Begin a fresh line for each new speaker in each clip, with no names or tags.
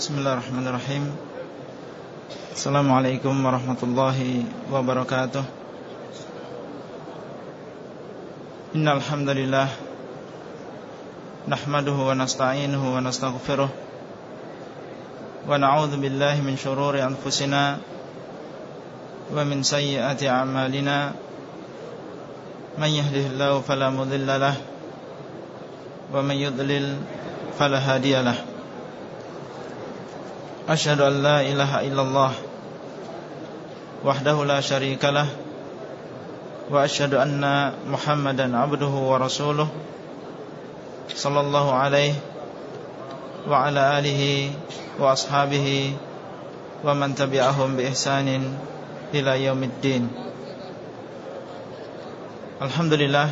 Bismillahirrahmanirrahim. Assalamualaikum warahmatullahi wabarakatuh. Innal hamdalillah nahmaduhu wa nasta'inuhu wa nastaghfiruh wa na'udzu billahi min shururi anfusina wa min sayyiati a'malina. Man yahdihillahu fala mudilla lahu wa man yudlil fala Ashadu an ilaha illallah Wahdahu la sharikalah Wa ashadu anna muhammadan abduhu wa rasuluh Sallallahu alaihi Wa ala alihi wa ashabihi Wa man tabi'ahum bi ihsanin ila yaumiddin. Alhamdulillah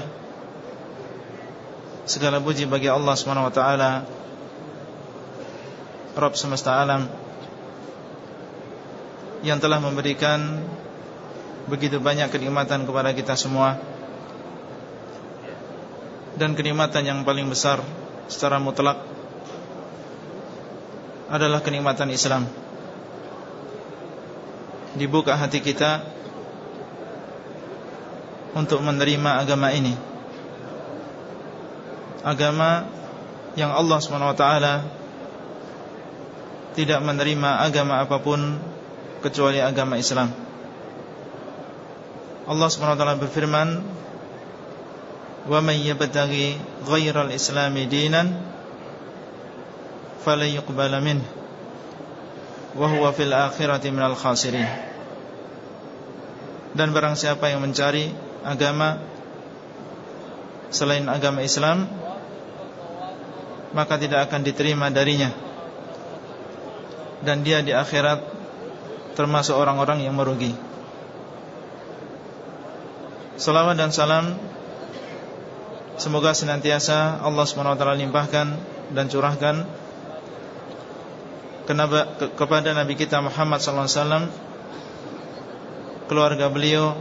Segala puji bagi Allah SWT Rabb semesta alam yang telah memberikan begitu banyak kenikmatan kepada kita semua dan kenikmatan yang paling besar secara mutlak adalah kenikmatan Islam. Dibuka hati kita untuk menerima agama ini. Agama yang Allah SWT tidak menerima agama apa pun kecuali agama Islam. Allah SWT berfirman, "Wa may yabtaghi ghairal islami dinan falan yuqbala minhu wa huwa fil akhirati minal khasirin." Dan barang siapa yang mencari agama selain agama Islam, maka tidak akan diterima darinya. Dan dia di akhirat termasuk orang-orang yang merugi. Salawat dan salam semoga senantiasa Allah SWT limpahkan dan curahkan kepada Nabi kita Muhammad SAW, keluarga beliau,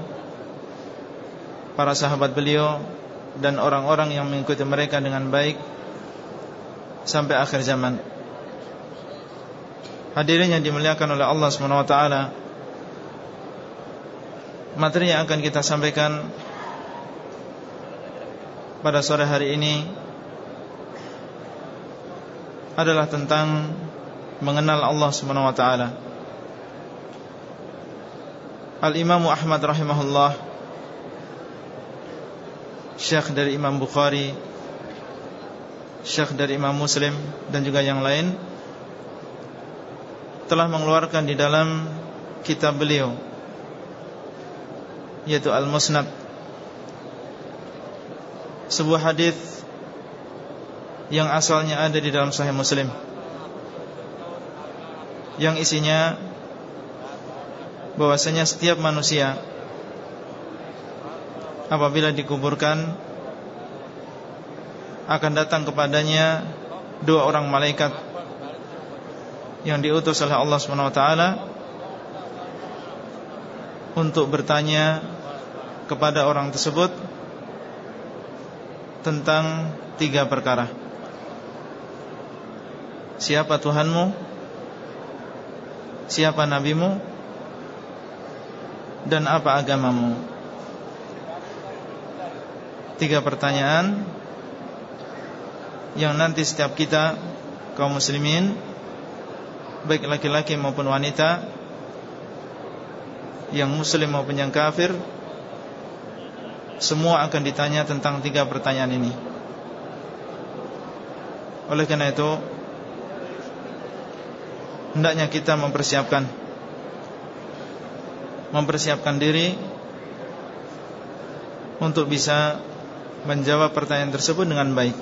para sahabat beliau dan orang-orang yang mengikuti mereka dengan baik sampai akhir zaman. Hadirin yang dimuliakan oleh Allah SWT Materi yang akan kita sampaikan Pada sore hari ini Adalah tentang Mengenal Allah SWT Al-Imam Ahmad rahimahullah Syekh dari Imam Bukhari Syekh dari Imam Muslim Dan juga yang lain telah mengeluarkan di dalam kitab beliau yaitu Al-Musnad. Sebuah hadis yang asalnya ada di dalam Sahih Muslim yang isinya bahwasanya setiap manusia apabila dikuburkan akan datang kepadanya dua orang malaikat yang diutus oleh Allah SWT untuk bertanya kepada orang tersebut tentang tiga perkara. Siapa Tuhanmu? Siapa nabimu? Dan apa agamamu? Tiga pertanyaan yang nanti setiap kita kaum muslimin baik laki-laki maupun wanita yang muslim maupun yang kafir semua akan ditanya tentang tiga pertanyaan ini. Oleh karena itu hendaknya kita mempersiapkan mempersiapkan diri untuk bisa menjawab pertanyaan tersebut dengan baik.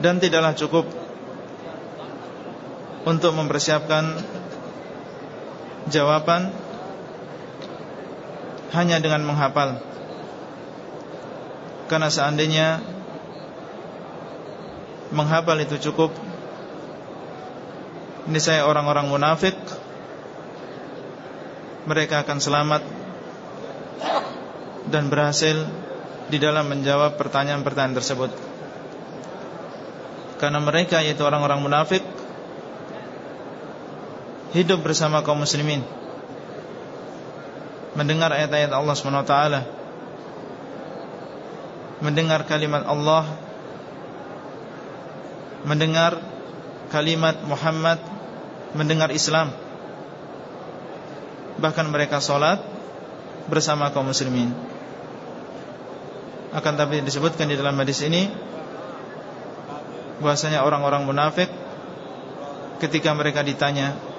Dan tidaklah cukup untuk mempersiapkan jawaban hanya dengan menghafal. Karena seandainya menghafal itu cukup, ini saya orang-orang munafik, mereka akan selamat dan berhasil di dalam menjawab pertanyaan-pertanyaan tersebut. Karena mereka yaitu orang-orang munafik Hidup bersama kaum muslimin. Mendengar ayat-ayat Allah SWT Mendengar kalimat Allah. Mendengar kalimat Muhammad. Mendengar Islam. Bahkan mereka sholat Bersama kaum muslimin. Akan tapi disebutkan di dalam hadis ini bahwasanya orang-orang munafik ketika mereka ditanya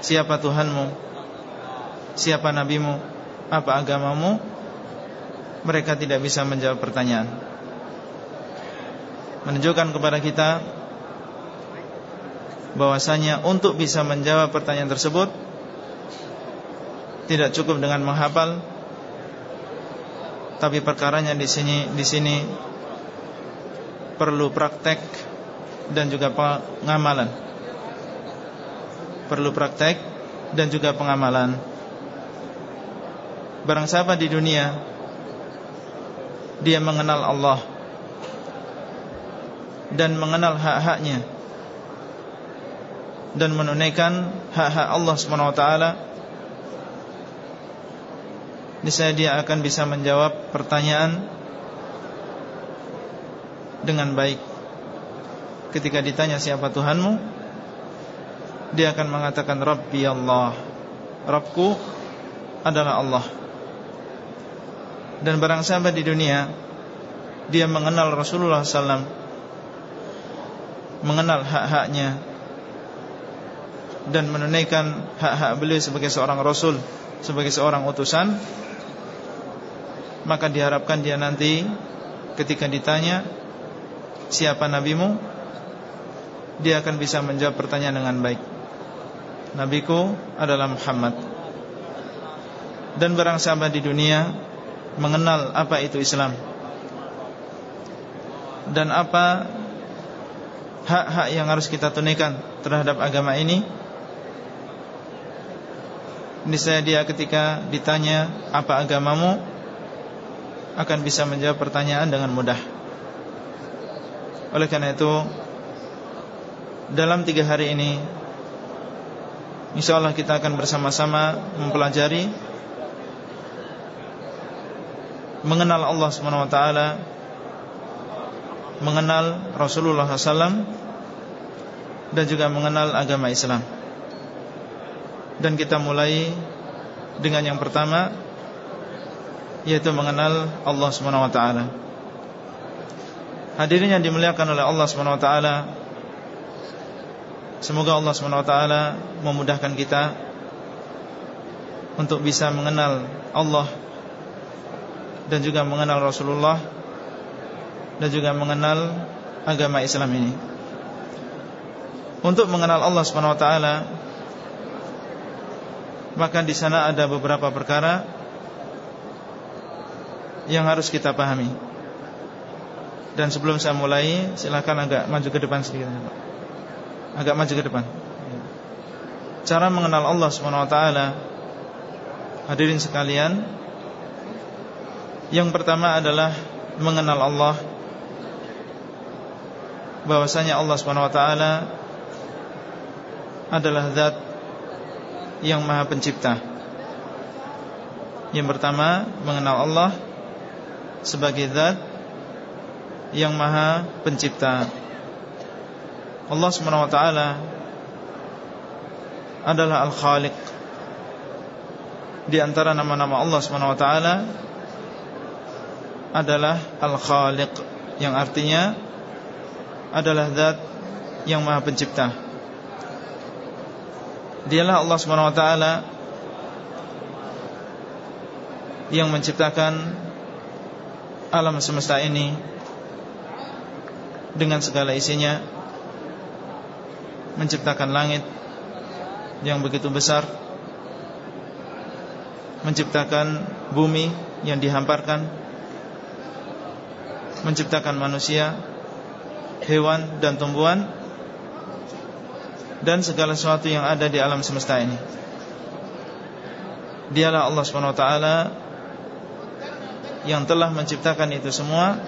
siapa Tuhanmu? Siapa nabimu? Apa agamamu? Mereka tidak bisa menjawab pertanyaan. Menunjukkan kepada kita bahwasanya untuk bisa menjawab pertanyaan tersebut tidak cukup dengan menghafal tapi perkaranya di sini di sini perlu praktek dan juga pengamalan Perlu praktek dan juga pengamalan. Barang siapa di dunia Dia mengenal Allah Dan mengenal hak-haknya Dan menunaikan hak-hak Allah SWT Niscaya dia akan bisa menjawab pertanyaan dengan baik. Ketika ditanya siapa Tuhanmu Dia akan mengatakan Rabbi Allah. Rabbku adalah Allah. Dan barang sahabat di dunia Dia mengenal Rasulullah SAW Mengenal hak-haknya Dan menunaikan hak-hak beliau sebagai seorang Rasul Sebagai seorang utusan Maka diharapkan dia nanti Ketika ditanya siapa nabimu? Dia akan bisa menjawab pertanyaan dengan baik Nabiku adalah Muhammad. Dan barang sahabat di dunia Mengenal apa itu Islam Dan apa Hak-hak yang harus kita tunaikan Terhadap agama ini saya dia ketika ditanya Apa agamamu Akan bisa menjawab pertanyaan dengan mudah. Oleh karena itu Dalam tiga hari ini InsyaAllah kita akan bersama-sama Mempelajari Mengenal Allah SWT Mengenal Rasulullah SAW Dan juga mengenal agama Islam. Dan kita mulai Dengan yang pertama Yaitu mengenal Allah SWT Hadirin yang dimuliakan oleh Allah SWT Semoga Allah SWT memudahkan kita Untuk bisa mengenal Allah Dan juga mengenal Rasulullah Dan juga mengenal agama Islam ini. Untuk mengenal Allah SWT Maka di sana ada beberapa perkara Yang harus kita pahami. Dan sebelum saya mulai Silahkan agak maju ke depan sedikit Agak maju ke depan. Cara mengenal Allah SWT Hadirin sekalian Yang pertama adalah Mengenal Allah. Bahwasanya Allah SWT Adalah zat Yang maha pencipta. Yang pertama Mengenal Allah Sebagai zat yang maha pencipta Allah SWT adalah Al-Khaliq. Di antara nama-nama Allah SWT adalah Al-Khaliq Yang artinya adalah Zat yang maha pencipta. Dialah Allah SWT Yang menciptakan alam semesta ini dengan segala isinya menciptakan langit yang begitu besar menciptakan bumi yang dihamparkan menciptakan manusia hewan dan tumbuhan dan segala sesuatu yang ada di alam semesta ini. Dialah Allah SWT yang telah menciptakan itu semua.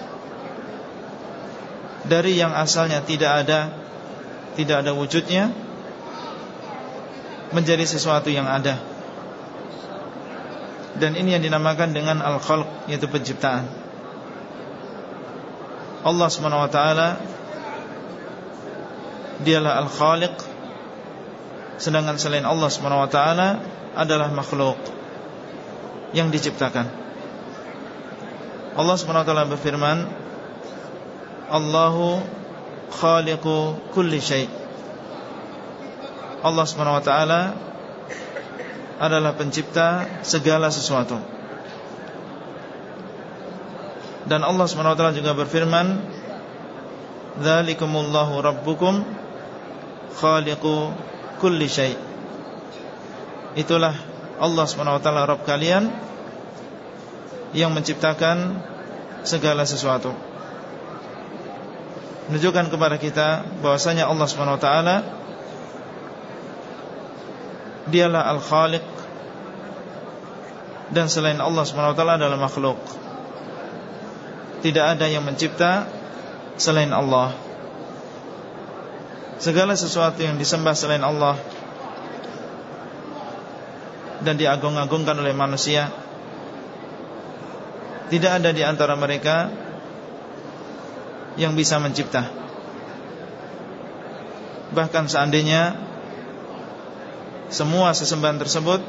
Dari yang asalnya tidak ada Tidak ada wujudnya Menjadi sesuatu yang ada. Dan ini yang dinamakan dengan Al-Khalq Yaitu penciptaan. Allah SWT Dialah Al-Khaliq Sedangkan selain Allah SWT Adalah makhluk Yang diciptakan. Allah SWT berfirman Allahu khaliqu kulli syai' Allah SWT adalah pencipta segala sesuatu. Dan Allah SWT juga berfirman Dzalikumullahu rabbukum khaliqu kulli syai' Itulah Allah SWT Rabb kalian Yang menciptakan segala sesuatu Menunjukkan kepada kita bahwasanya Allah SWT Dialah Al-Khaliq Dan selain Allah SWT adalah makhluk. Tidak ada yang mencipta Selain Allah. Segala sesuatu yang disembah selain Allah Dan diagung-agungkan oleh manusia Tidak ada di antara mereka Yang bisa mencipta. Bahkan seandainya Semua sesembahan tersebut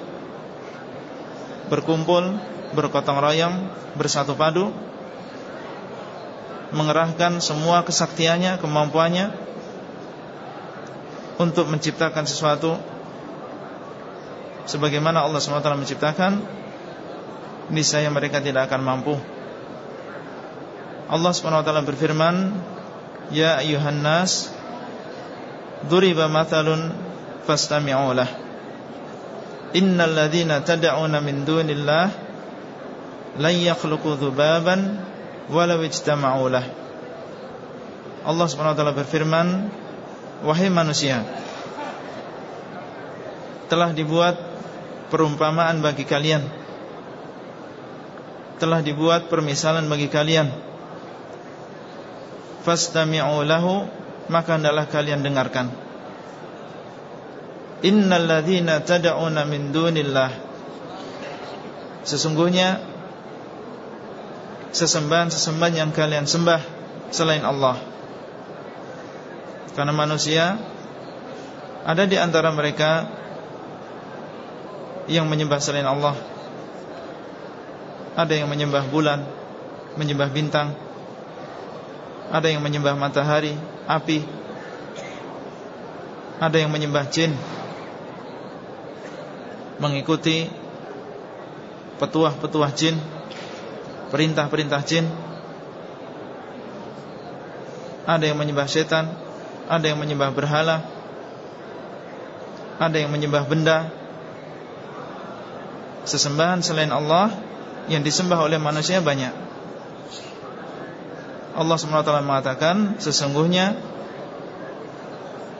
Berkumpul Berkotong royong Bersatu padu Mengerahkan semua kesaktiannya Kemampuannya untuk menciptakan sesuatu sebagaimana Allah SWT menciptakan niscaya mereka tidak akan mampu Allah SWT berfirman ya ayuhan nas duriba mathalun fastami'u lah. Innal ladhina tad'una min dunillah lan yakhluqu dhubaban walau ijtama'u lah. Allah SWT berfirman Wahai manusia Telah dibuat Perumpamaan bagi kalian. Telah dibuat Permisalan bagi kalian Fastami'u lahu Maka hendaklah kalian dengarkan. Innal ladhina tada'una min dunillah. Sesungguhnya Sesembahan-sesembahan yang kalian sembah Selain Allah. Karena manusia Ada di antara mereka Yang menyembah selain Allah. Ada yang menyembah bulan Menyembah bintang Ada yang menyembah matahari Api. Ada yang menyembah jin. Mengikuti Petuah-petuah jin Perintah-perintah jin. Ada yang menyembah setan ada yang menyembah berhala Ada yang menyembah benda. Sesembahan selain Allah Yang disembah oleh manusia banyak Allah SWT mengatakan Sesungguhnya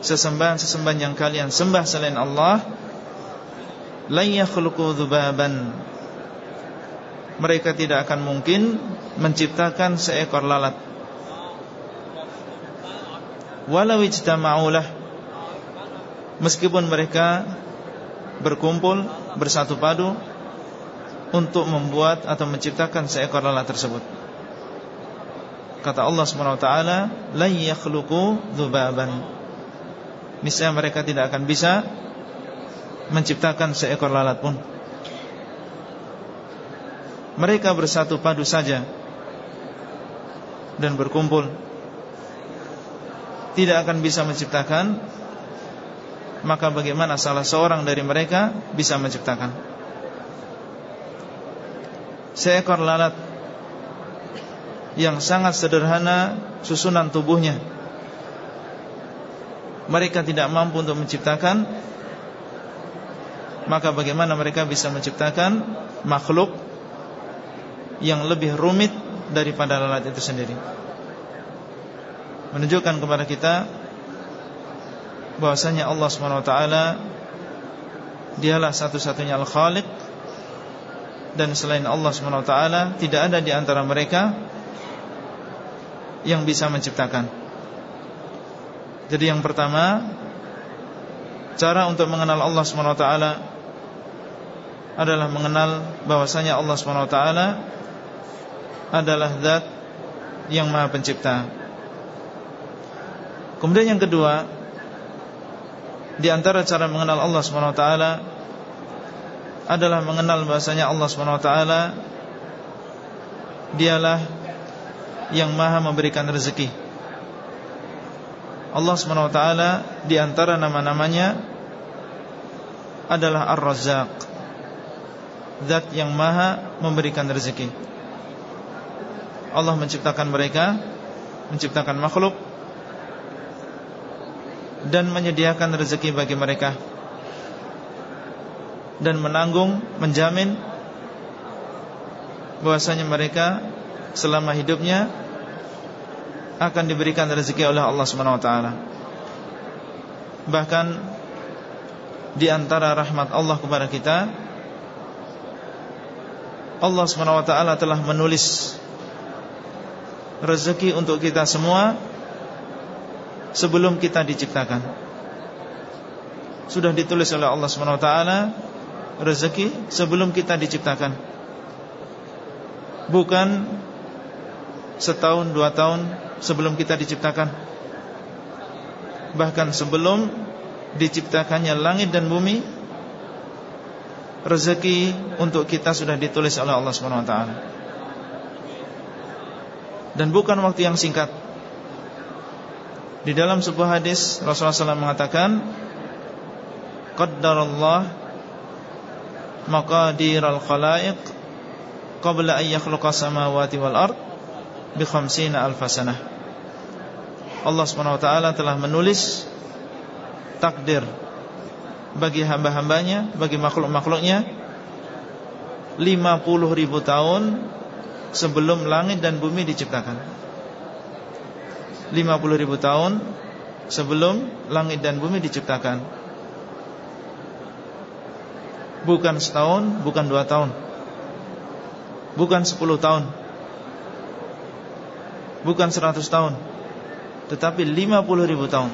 Sesembahan-sesembahan yang kalian sembah selain Allah dhubaban Mereka tidak akan mungkin Menciptakan seekor lalat walau ijtama'ulah meskipun mereka berkumpul bersatu padu untuk membuat atau menciptakan seekor lalat tersebut. Kata Allah SWT La yakhluku dhubaban. Niscaya mereka tidak akan bisa Menciptakan seekor lalat pun. Mereka bersatu padu saja Dan berkumpul. Tidak akan bisa menciptakan Maka bagaimana salah seorang dari mereka Bisa menciptakan? Seekor lalat Yang sangat sederhana Susunan tubuhnya. Mereka tidak mampu untuk menciptakan Maka bagaimana mereka bisa menciptakan Makhluk Yang lebih rumit Daripada lalat itu sendiri? Menunjukkan kepada kita bahwasanya Allah taala dialah satu-satunya Al-Khaliq dan selain Allah taala tidak ada di antara mereka yang bisa menciptakan. Jadi yang pertama Cara untuk mengenal Allah SWT Adalah mengenal bahwasanya Allah SWT Adalah zat Yang maha pencipta Kemudian yang kedua Di antara cara mengenal Allah SWT Adalah mengenal bahasanya Allah SWT Dialah Yang maha memberikan rezeki Allah SWT di antara nama-namanya adalah Ar-Razzaq. Zat yang maha memberikan rezeki. Allah menciptakan mereka, menciptakan makhluk dan menyediakan rezeki bagi mereka dan menanggung, menjamin bahwasanya mereka selama hidupnya akan diberikan rezeki oleh Allah Subhanahu wa taala. Bahkan di antara rahmat Allah kepada kita Allah Subhanahu wa taala telah menulis rezeki untuk kita semua sebelum kita diciptakan. Sudah ditulis oleh Allah Subhanahu wa taala rezeki sebelum kita diciptakan. Bukan setahun dua tahun sebelum kita diciptakan. Bahkan sebelum diciptakannya langit dan bumi Rezeki untuk kita sudah ditulis oleh Allah SWT Dan bukan waktu yang singkat. Di dalam sebuah hadis Rasulullah SAW mengatakan Qaddarallah Maqadir al-khalaiq Qabla an yakhluqa samawati wal ard Bi khamsina alfasanah Allah SWT telah menulis takdir bagi hamba-hambanya, bagi makhluk-makhluknya 50 ribu tahun sebelum langit dan bumi diciptakan. 50 ribu tahun sebelum langit dan bumi diciptakan. Bukan setahun, bukan dua tahun. Bukan sepuluh tahun Bukan seratus tahun tetapi 50 ribu tahun.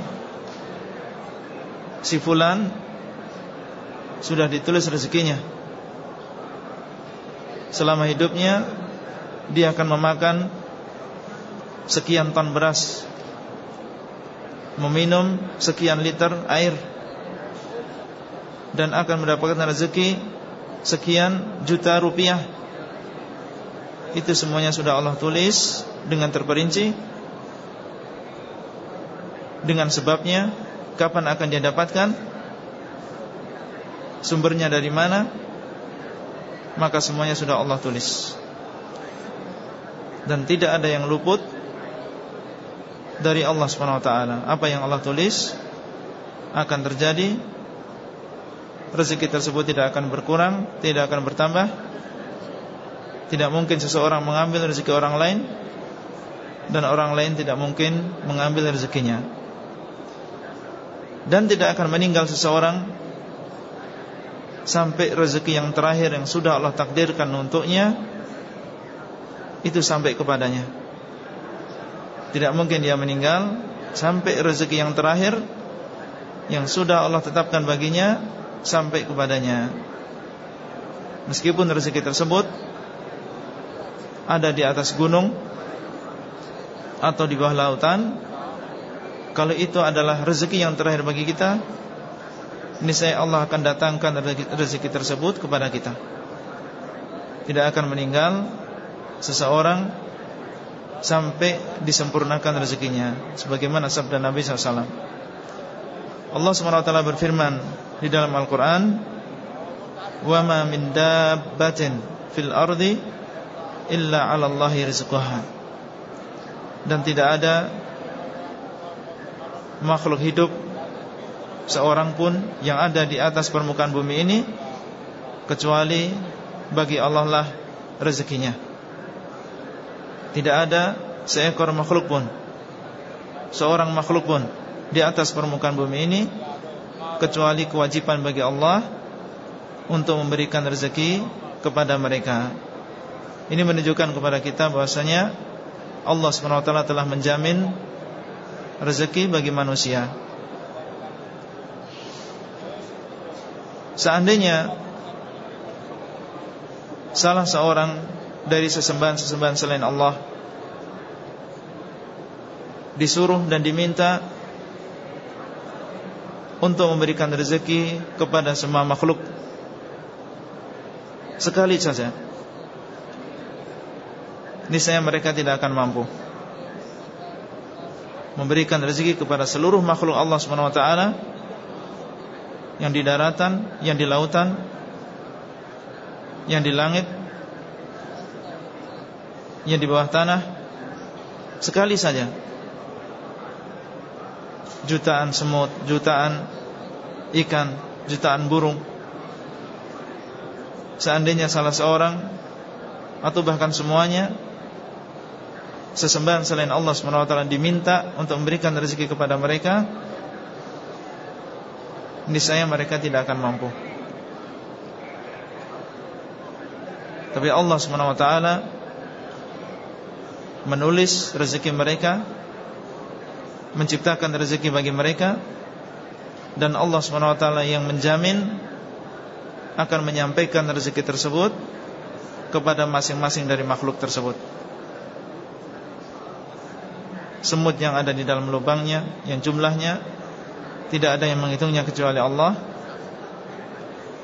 Si fulan Sudah ditulis rezekinya. Selama hidupnya Dia akan memakan Sekian ton beras Meminum Sekian liter air Dan akan mendapatkan rezeki Sekian juta rupiah Itu semuanya sudah Allah tulis Dengan terperinci dengan sebabnya kapan akan dia dapatkan sumbernya dari mana maka semuanya sudah Allah tulis. Dan tidak ada yang luput dari Allah SWT apa yang Allah tulis akan terjadi rezeki tersebut tidak akan berkurang tidak akan bertambah tidak mungkin seseorang mengambil rezeki orang lain dan orang lain tidak mungkin mengambil rezekinya dan tidak akan meninggal seseorang sampai rezeki yang terakhir yang sudah Allah takdirkan untuknya itu sampai kepadanya. Tidak mungkin dia meninggal sampai rezeki yang terakhir yang sudah Allah tetapkan baginya sampai kepadanya. Meskipun rezeki tersebut ada di atas gunung atau di bawah lautan kalau itu adalah rezeki yang terakhir bagi kita Niscaya Allah akan datangkan rezeki tersebut kepada kita. Tidak akan meninggal Seseorang Sampai disempurnakan rezekinya Sebagaimana sabda Nabi SAW Allah SWT berfirman Di dalam Al-Quran ma min dabbatin Fil ardi Illa ala Allahi rizquha Dan tidak ada makhluk hidup seorang pun yang ada di atas permukaan bumi ini kecuali bagi Allah lah rezekinya. Tidak ada seekor makhluk pun seorang makhluk pun di atas permukaan bumi ini kecuali kewajiban bagi Allah untuk memberikan rezeki kepada mereka. Ini menunjukkan kepada kita bahwasanya Allah SWT telah menjamin rezeki bagi manusia. Seandainya Salah seorang Dari sesembahan-sesembahan selain Allah Disuruh dan diminta Untuk memberikan rezeki Kepada semua makhluk Sekali saja Niscaya mereka tidak akan mampu Memberikan rezeki kepada seluruh makhluk Allah SWT yang di daratan, yang di lautan, yang di langit, yang di bawah tanah, sekali saja. Jutaan semut, jutaan ikan, jutaan burung. Seandainya salah seorang atau bahkan semuanya sesembahan selain Allah SWT diminta untuk memberikan rezeki kepada mereka niscaya mereka tidak akan mampu. Tapi Allah SWT menulis rezeki mereka, menciptakan rezeki bagi mereka, dan Allah SWT yang menjamin akan menyampaikan rezeki tersebut kepada masing-masing dari makhluk tersebut. Semut yang ada di dalam lubangnya, yang jumlahnya tidak ada yang menghitungnya kecuali Allah.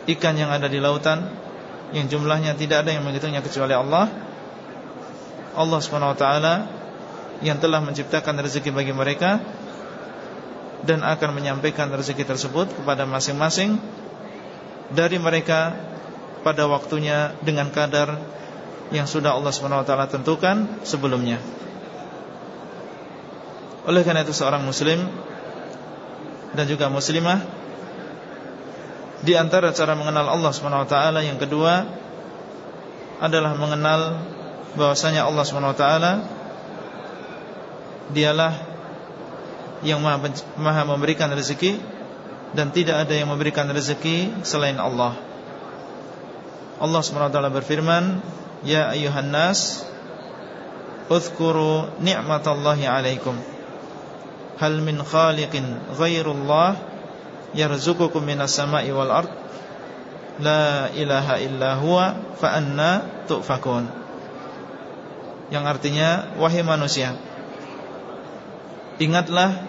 Ikan yang ada di lautan Yang jumlahnya tidak ada yang menghitungnya kecuali Allah. Allah SWT Yang telah menciptakan rezeki bagi mereka Dan akan menyampaikan rezeki tersebut Kepada masing-masing Dari mereka Pada waktunya dengan kadar Yang sudah Allah SWT tentukan Sebelumnya Oleh karena itu seorang muslim dan juga muslimah Di antara cara mengenal Allah SWT Yang kedua Adalah mengenal bahwasanya Allah SWT Dialah Yang maha, memberikan rezeki Dan tidak ada yang memberikan rezeki Selain Allah. Allah SWT berfirman Ya ayuhan nas Uthkuru ni'matallahi alaikum hal min khaliqin ghairullah yarzuqukum minas sama'i wal ard. La ilaha illa huwa fa anna tu'fakun. Yang artinya wahai manusia ingatlah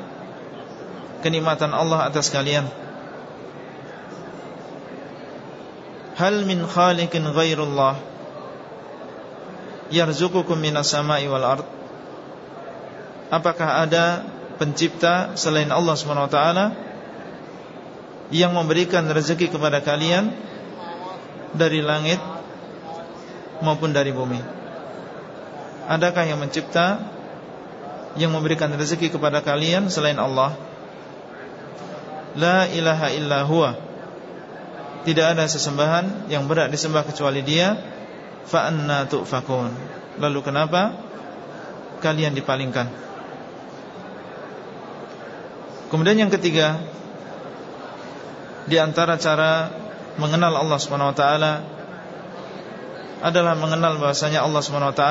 kenikmatan Allah atas kalian. Hal min khaliqin ghairullah yarzuqukum minas sama'i wal ard. Apakah ada pencipta selain Allah SWT yang memberikan rezeki kepada kalian dari langit maupun dari bumi. Adakah yang mencipta yang memberikan rezeki kepada kalian selain Allah? La ilaha illa huwa. Tidak ada sesembahan yang berat disembah kecuali Dia. Fa anna tu'fakun. Lalu kenapa kalian dipalingkan? Kemudian yang ketiga Di antara cara mengenal Allah SWT Adalah mengenal bahasanya Allah SWT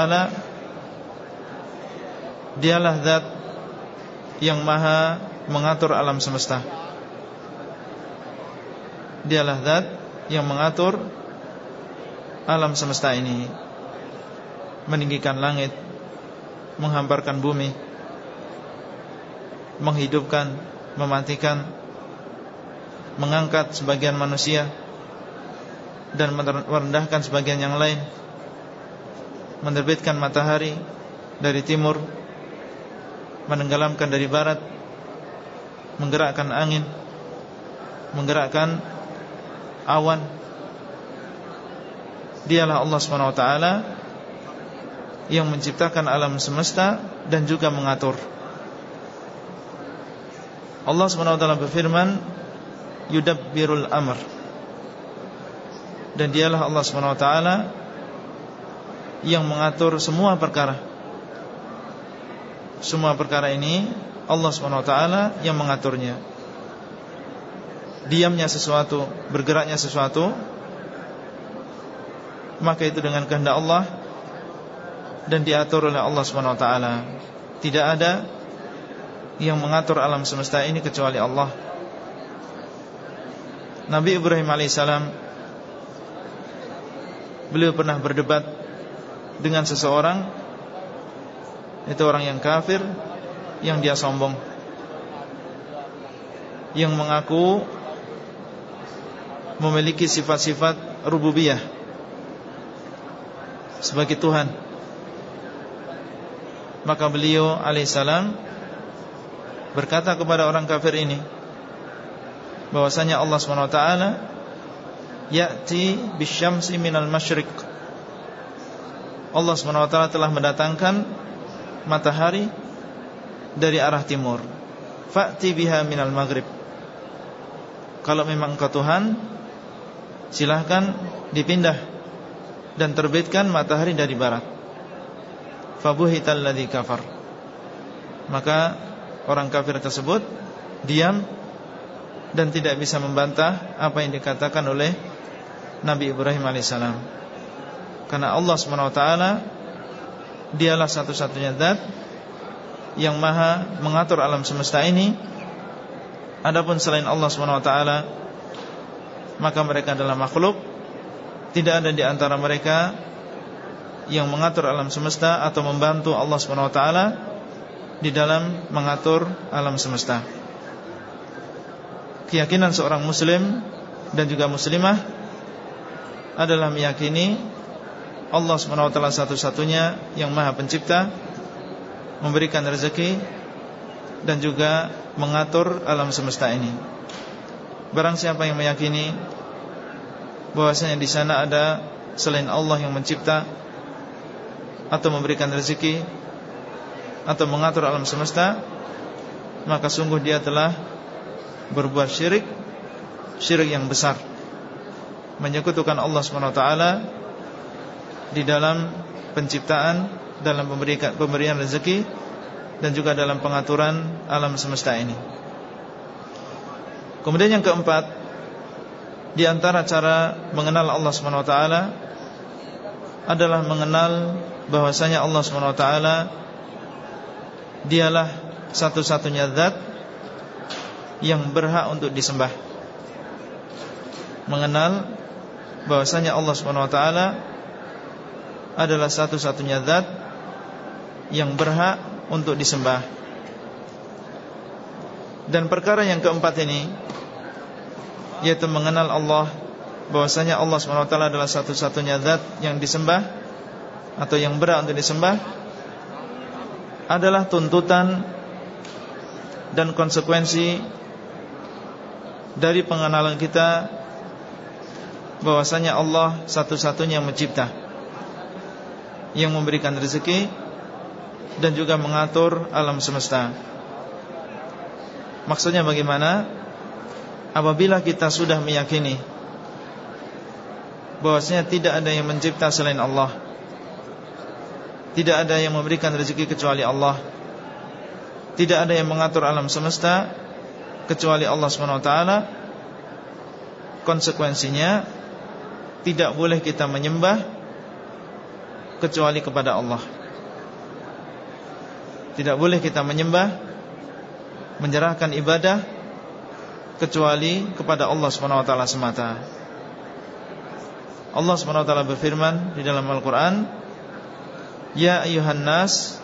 Dialah zat Yang maha mengatur alam semesta. Dialah zat yang mengatur Alam semesta ini. Meninggikan langit Menghamparkan bumi menghidupkan, mematikan, mengangkat sebagian manusia dan merendahkan sebagian yang lain, menerbitkan matahari dari timur, menenggelamkan dari barat, menggerakkan angin, menggerakkan awan. Dialah Allah SWT yang menciptakan alam semesta dan juga mengatur. Allah SWT berfirman Yudabbirul amr. Dan dialah Allah SWT Yang mengatur semua perkara. Semua perkara ini Allah SWT yang mengaturnya. Diamnya sesuatu Bergeraknya sesuatu Maka itu dengan kehendak Allah Dan diatur oleh Allah SWT Tidak ada yang mengatur alam semesta ini kecuali Allah. Nabi Ibrahim alaihissalam beliau pernah berdebat dengan seseorang itu orang yang kafir yang dia sombong yang mengaku memiliki sifat-sifat rububiyah sebagai Tuhan maka beliau alaihissalam berkata kepada orang kafir ini bahwasanya Allah SWT ya'ti bisyamsi minal masyriq. Allah SWT telah mendatangkan matahari dari arah timur. Fa'ti biha minal maghrib. Kalau memang engkau Tuhan silahkan dipindah dan terbitkan matahari dari barat. Fabuhital ladzi kafar. Maka orang kafir tersebut diam dan tidak bisa membantah apa yang dikatakan oleh Nabi Ibrahim alaihissalam. Karena Allah swt dialah satu-satunya zat yang maha mengatur alam semesta ini. Adapun selain Allah swt, maka mereka adalah makhluk. Tidak ada di antara mereka yang mengatur alam semesta atau membantu Allah swt di dalam mengatur alam semesta. Keyakinan seorang muslim dan juga muslimah adalah meyakini Allah SWT satu-satunya yang maha pencipta Memberikan rezeki Dan juga mengatur alam semesta ini Barang siapa yang meyakini bahwasanya di sana ada Selain Allah yang mencipta Atau memberikan rezeki atau mengatur alam semesta maka sungguh dia telah berbuat syirik syirik yang besar. Menyekutukan Allah SWT di dalam penciptaan dalam pemberikan pemberian rezeki dan juga dalam pengaturan alam semesta ini. Kemudian yang keempat di antara cara mengenal Allah SWT adalah mengenal bahwasanya Allah SWT Dialah satu-satunya zat Yang berhak untuk disembah. Mengenal bahwasanya Allah SWT Adalah satu-satunya zat Yang berhak untuk disembah. Dan perkara yang keempat ini Yaitu mengenal Allah bahwasanya Allah SWT adalah satu-satunya zat yang disembah Atau yang berhak untuk disembah adalah tuntutan dan konsekuensi dari pengenalan kita bahwasanya Allah satu-satunya yang mencipta yang memberikan rezeki dan juga mengatur alam semesta. Maksudnya bagaimana? Apabila kita sudah meyakini bahwasanya tidak ada yang mencipta selain Allah tidak ada yang memberikan rezeki kecuali Allah. Tidak ada yang mengatur alam semesta Kecuali Allah SWT Konsekuensinya Tidak boleh kita menyembah Kecuali kepada Allah. Tidak boleh kita menyembah Menyerahkan ibadah Kecuali kepada Allah SWT semata. Allah SWT berfirman Di dalam Al-Quran Ya ayuhan nas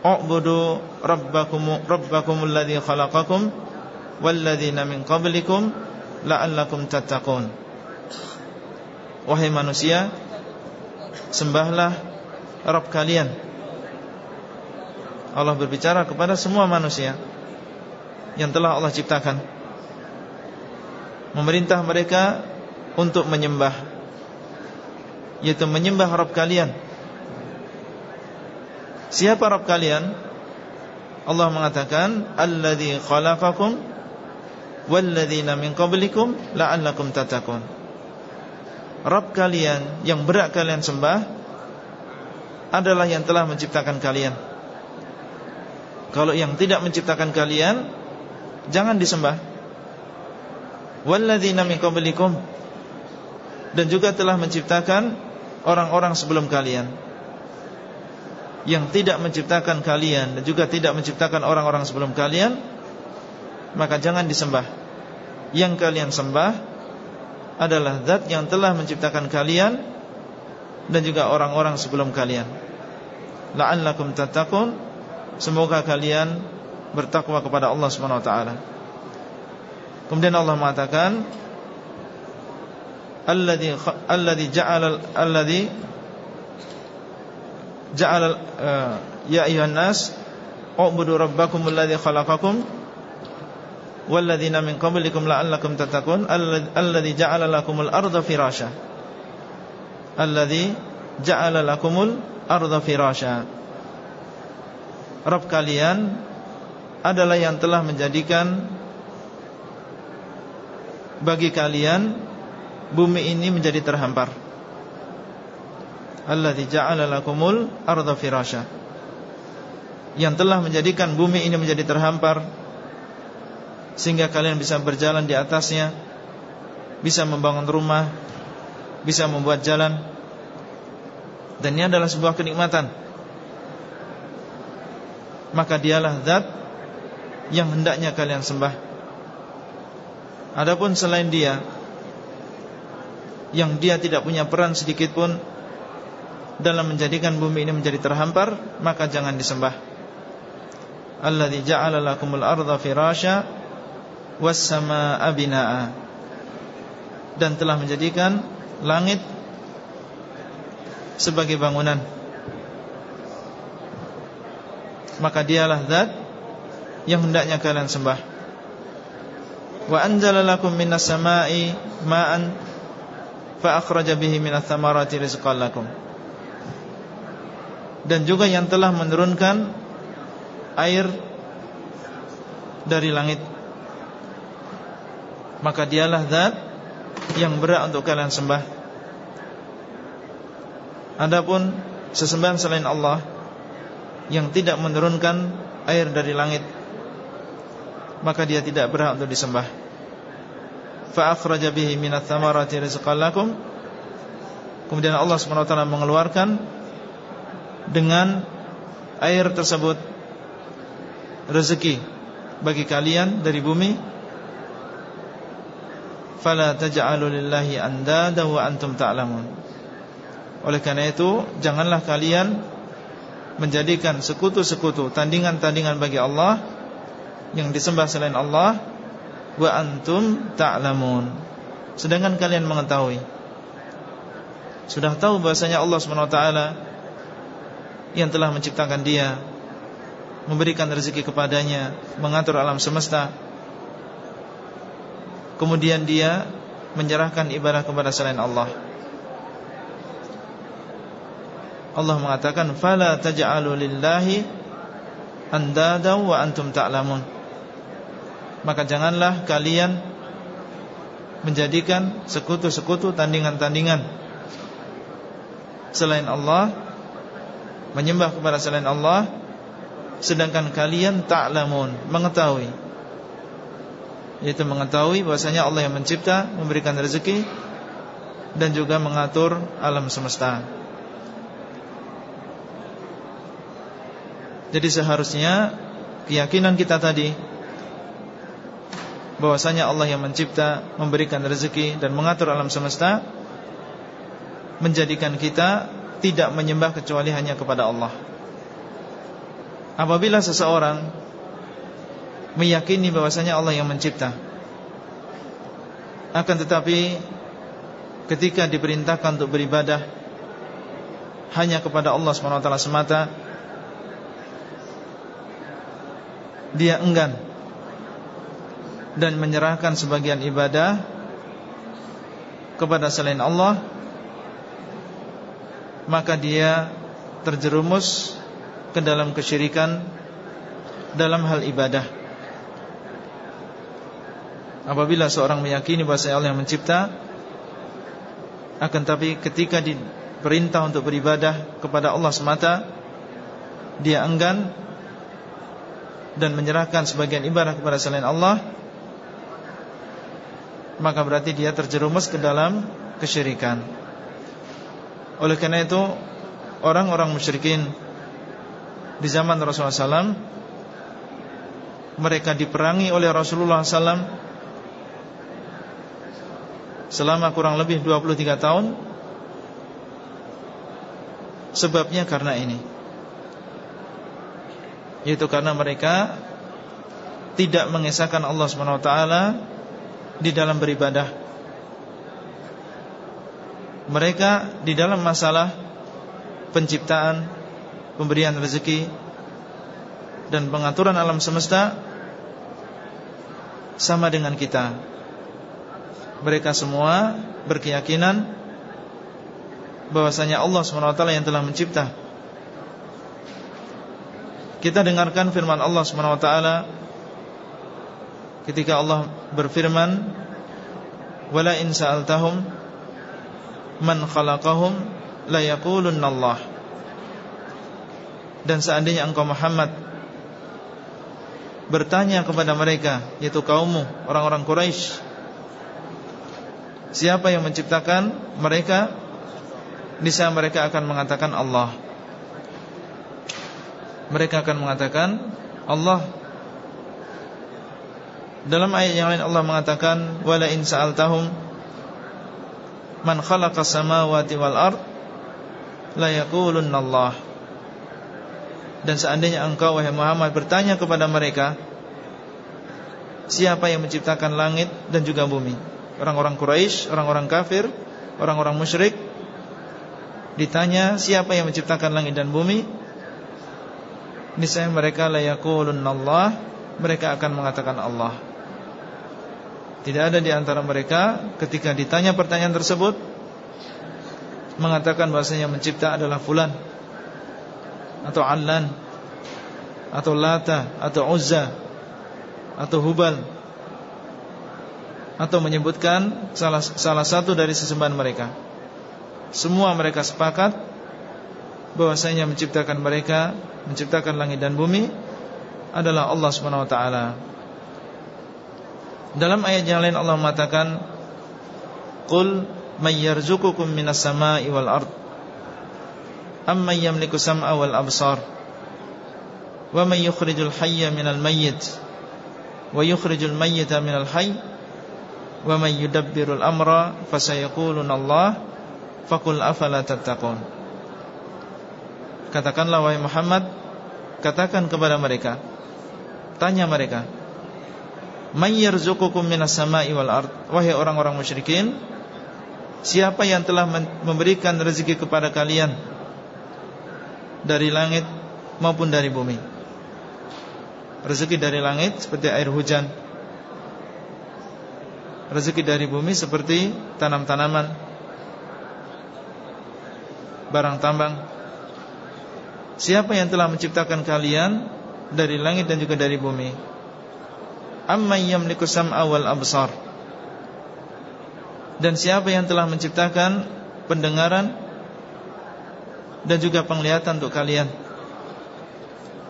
U'budu rabbakum rabbakumul ladzi khalaqakum walladzina min qablikum la'allakum tattaqun. Wahai manusia sembahlah Rabb kalian. Allah berbicara kepada semua manusia yang telah Allah ciptakan. Memerintah mereka untuk menyembah yaitu menyembah Rabb kalian Siapa Rabb kalian? Allah mengatakan alladzi khalaqakum walladzina min qablikum la'allakum tattaqun. Rabb kalian yang berat kalian sembah adalah yang telah menciptakan kalian. Kalau yang tidak menciptakan kalian jangan disembah. Walladzina min qablikum dan juga telah menciptakan orang-orang sebelum kalian yang tidak menciptakan kalian dan juga tidak menciptakan orang-orang sebelum kalian maka jangan disembah. Yang kalian sembah adalah zat yang telah menciptakan kalian dan juga orang-orang sebelum kalian. La'allakum tattaqun. Semoga kalian bertakwa kepada Allah Subhanahu wa taala. Kemudian Allah mengatakan alladzi alladzi ja'ala alladzi ja'ala uh, ya ayuhan nas ubudu rabbakum alladzi khalaqakum walladzina min qablikum la'allakum tattaqun alladzi ja'ala lakumul arda firasha. Alladzi ja'ala lakumul arda firasha. Rabb kalian adalah yang telah menjadikan bagi kalian bumi ini menjadi terhampar alladzi ja'ala lakumul arda firasha. Yang telah menjadikan bumi ini menjadi terhampar sehingga kalian bisa berjalan di atasnya bisa membangun rumah bisa membuat jalan. Dan ini adalah sebuah kenikmatan. Maka dialah zat yang hendaknya kalian sembah. Adapun selain dia yang dia tidak punya peran sedikit pun dalam menjadikan bumi ini menjadi terhampar maka jangan disembah. Alladzi ja'ala lakumul arda firasya was samaa'a binaa'a. Dan telah menjadikan langit sebagai bangunan. Maka dialah zat yang hendaknya kalian sembah. Wa anzala lakum minas samaa'i ma'an fa akhraja bihi minats thamarati rizqan lakum dan juga yang telah menurunkan air dari langit. Maka dialah zat yang berat untuk kalian sembah. Adapun sesembahan selain Allah yang tidak menurunkan air dari langit maka dia tidak berhak untuk disembah. Fa akhraja bihi minats thamarati rizqan lakum. Kemudian Allah SWT mengeluarkan dengan air tersebut. Rezeki bagi kalian dari bumi. Fala taj'alu lillahi andada wa antum ta'lamun. Oleh karena itu janganlah kalian menjadikan sekutu-sekutu tandingan-tandingan bagi Allah yang disembah selain Allah. Wa antum ta'lamun. Sedangkan kalian mengetahui. Sudah tahu bahasanya Allah Subhanahu wa taala yang telah menciptakan dia Memberikan rezeki kepadanya Mengatur alam semesta. Kemudian dia Menyerahkan ibadah kepada selain Allah. Allah mengatakan Fala taj'alu lillahi Andada wa antum ta'lamun. Maka janganlah kalian Menjadikan sekutu-sekutu Tandingan-tandingan Selain Allah menyembah kepada selain Allah sedangkan kalian ta'lamun mengetahui. Yaitu mengetahui bahwasanya Allah yang mencipta memberikan rezeki dan juga mengatur alam semesta. Jadi seharusnya keyakinan kita tadi bahwasanya Allah yang mencipta memberikan rezeki dan mengatur alam semesta menjadikan kita tidak menyembah kecuali hanya kepada Allah. Apabila seseorang meyakini bahwasanya Allah yang mencipta, akan tetapi ketika diperintahkan untuk beribadah hanya kepada Allah SWT semata, dia enggan dan menyerahkan sebagian ibadah kepada selain Allah maka dia terjerumus ke dalam kesyirikan dalam hal ibadah. Apabila seorang meyakini bahwa Allah yang mencipta akan tapi ketika diperintah untuk beribadah kepada Allah semata dia enggan dan menyerahkan sebagian ibadah kepada selain Allah maka berarti dia terjerumus ke dalam kesyirikan oleh karena itu Orang-orang musyrikin di zaman Rasulullah SAW mereka diperangi oleh Rasulullah SAW selama kurang lebih 23 tahun. Sebabnya karena ini. Yaitu karena mereka tidak mengesahkan Allah SWT di dalam beribadah mereka di dalam masalah penciptaan pemberian rezeki dan pengaturan alam semesta sama dengan kita. Mereka semua berkeyakinan bahwasanya Allah SWT yang telah mencipta. Kita dengarkan firman Allah SWT Ketika Allah berfirman Wala in sa'altahum Man khalaqahum La Allah. Dan seandainya engkau Muhammad bertanya kepada mereka yaitu kaummu orang-orang Quraisy siapa yang menciptakan mereka niscaya mereka akan mengatakan Allah. Mereka akan mengatakan Allah. Dalam ayat yang lain Allah mengatakan wala in sa'altahum man khalaqas samawati wal ard la yaqulunna Allah. Dan seandainya engkau wahai Muhammad bertanya kepada mereka Siapa yang menciptakan langit dan juga bumi? Orang-orang Quraisy, orang-orang kafir Orang-orang musyrik Ditanya siapa yang menciptakan langit dan bumi? Niscaya mereka layakulun Allah. Mereka akan mengatakan Allah Tidak ada di antara mereka Ketika ditanya pertanyaan tersebut Mengatakan bahasanya mencipta adalah fulan atau Allan atau Lata atau Uzza atau Hubal atau menyebutkan salah salah satu dari sesembahan mereka. Semua mereka sepakat bahwasanya menciptakan mereka, menciptakan langit dan bumi adalah Allah Subhanahu wa taala. Dalam ayat yang lain Allah mengatakan, "Qul may minas sama'i wal ard?" Amma yamliku sam'a wal absar Wa man yukhrijul hayya minal mayyit Wa yukhrijul mayyita minal hayy Wa man yudabbirul amra Fasayaqulun Allah Fakul afala tattaqun Katakanlah wahai Muhammad Katakan kepada mereka Tanya mereka Man yarzuqukum minas sama'i wal ard Wahai orang-orang musyrikin Siapa yang telah memberikan rezeki kepada kalian dari langit maupun dari bumi. Rezeki dari langit seperti air hujan. Rezeki dari bumi seperti tanam-tanaman, barang tambang. Siapa yang telah menciptakan kalian dari langit dan juga dari bumi? Amman yamliku sam'a wal absar. Dan siapa yang telah menciptakan pendengaran dan juga penglihatan untuk kalian.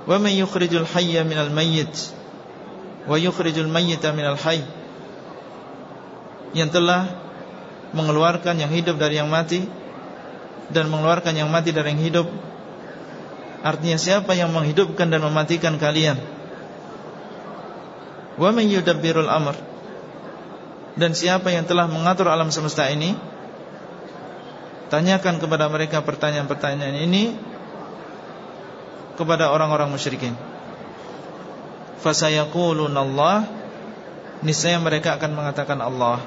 Wa man yukhrijul hayya minal mayyit wa yukhrijul mayyita minal hayy. Yang telah mengeluarkan yang hidup dari yang mati dan mengeluarkan yang mati dari yang hidup. Artinya siapa yang menghidupkan dan mematikan kalian? Wa man yudabbirul amr. Dan siapa yang telah mengatur alam semesta ini? Tanyakan kepada mereka pertanyaan-pertanyaan ini Kepada orang-orang musyrikin Fasayaqulun Allah Niscaya mereka akan mengatakan Allah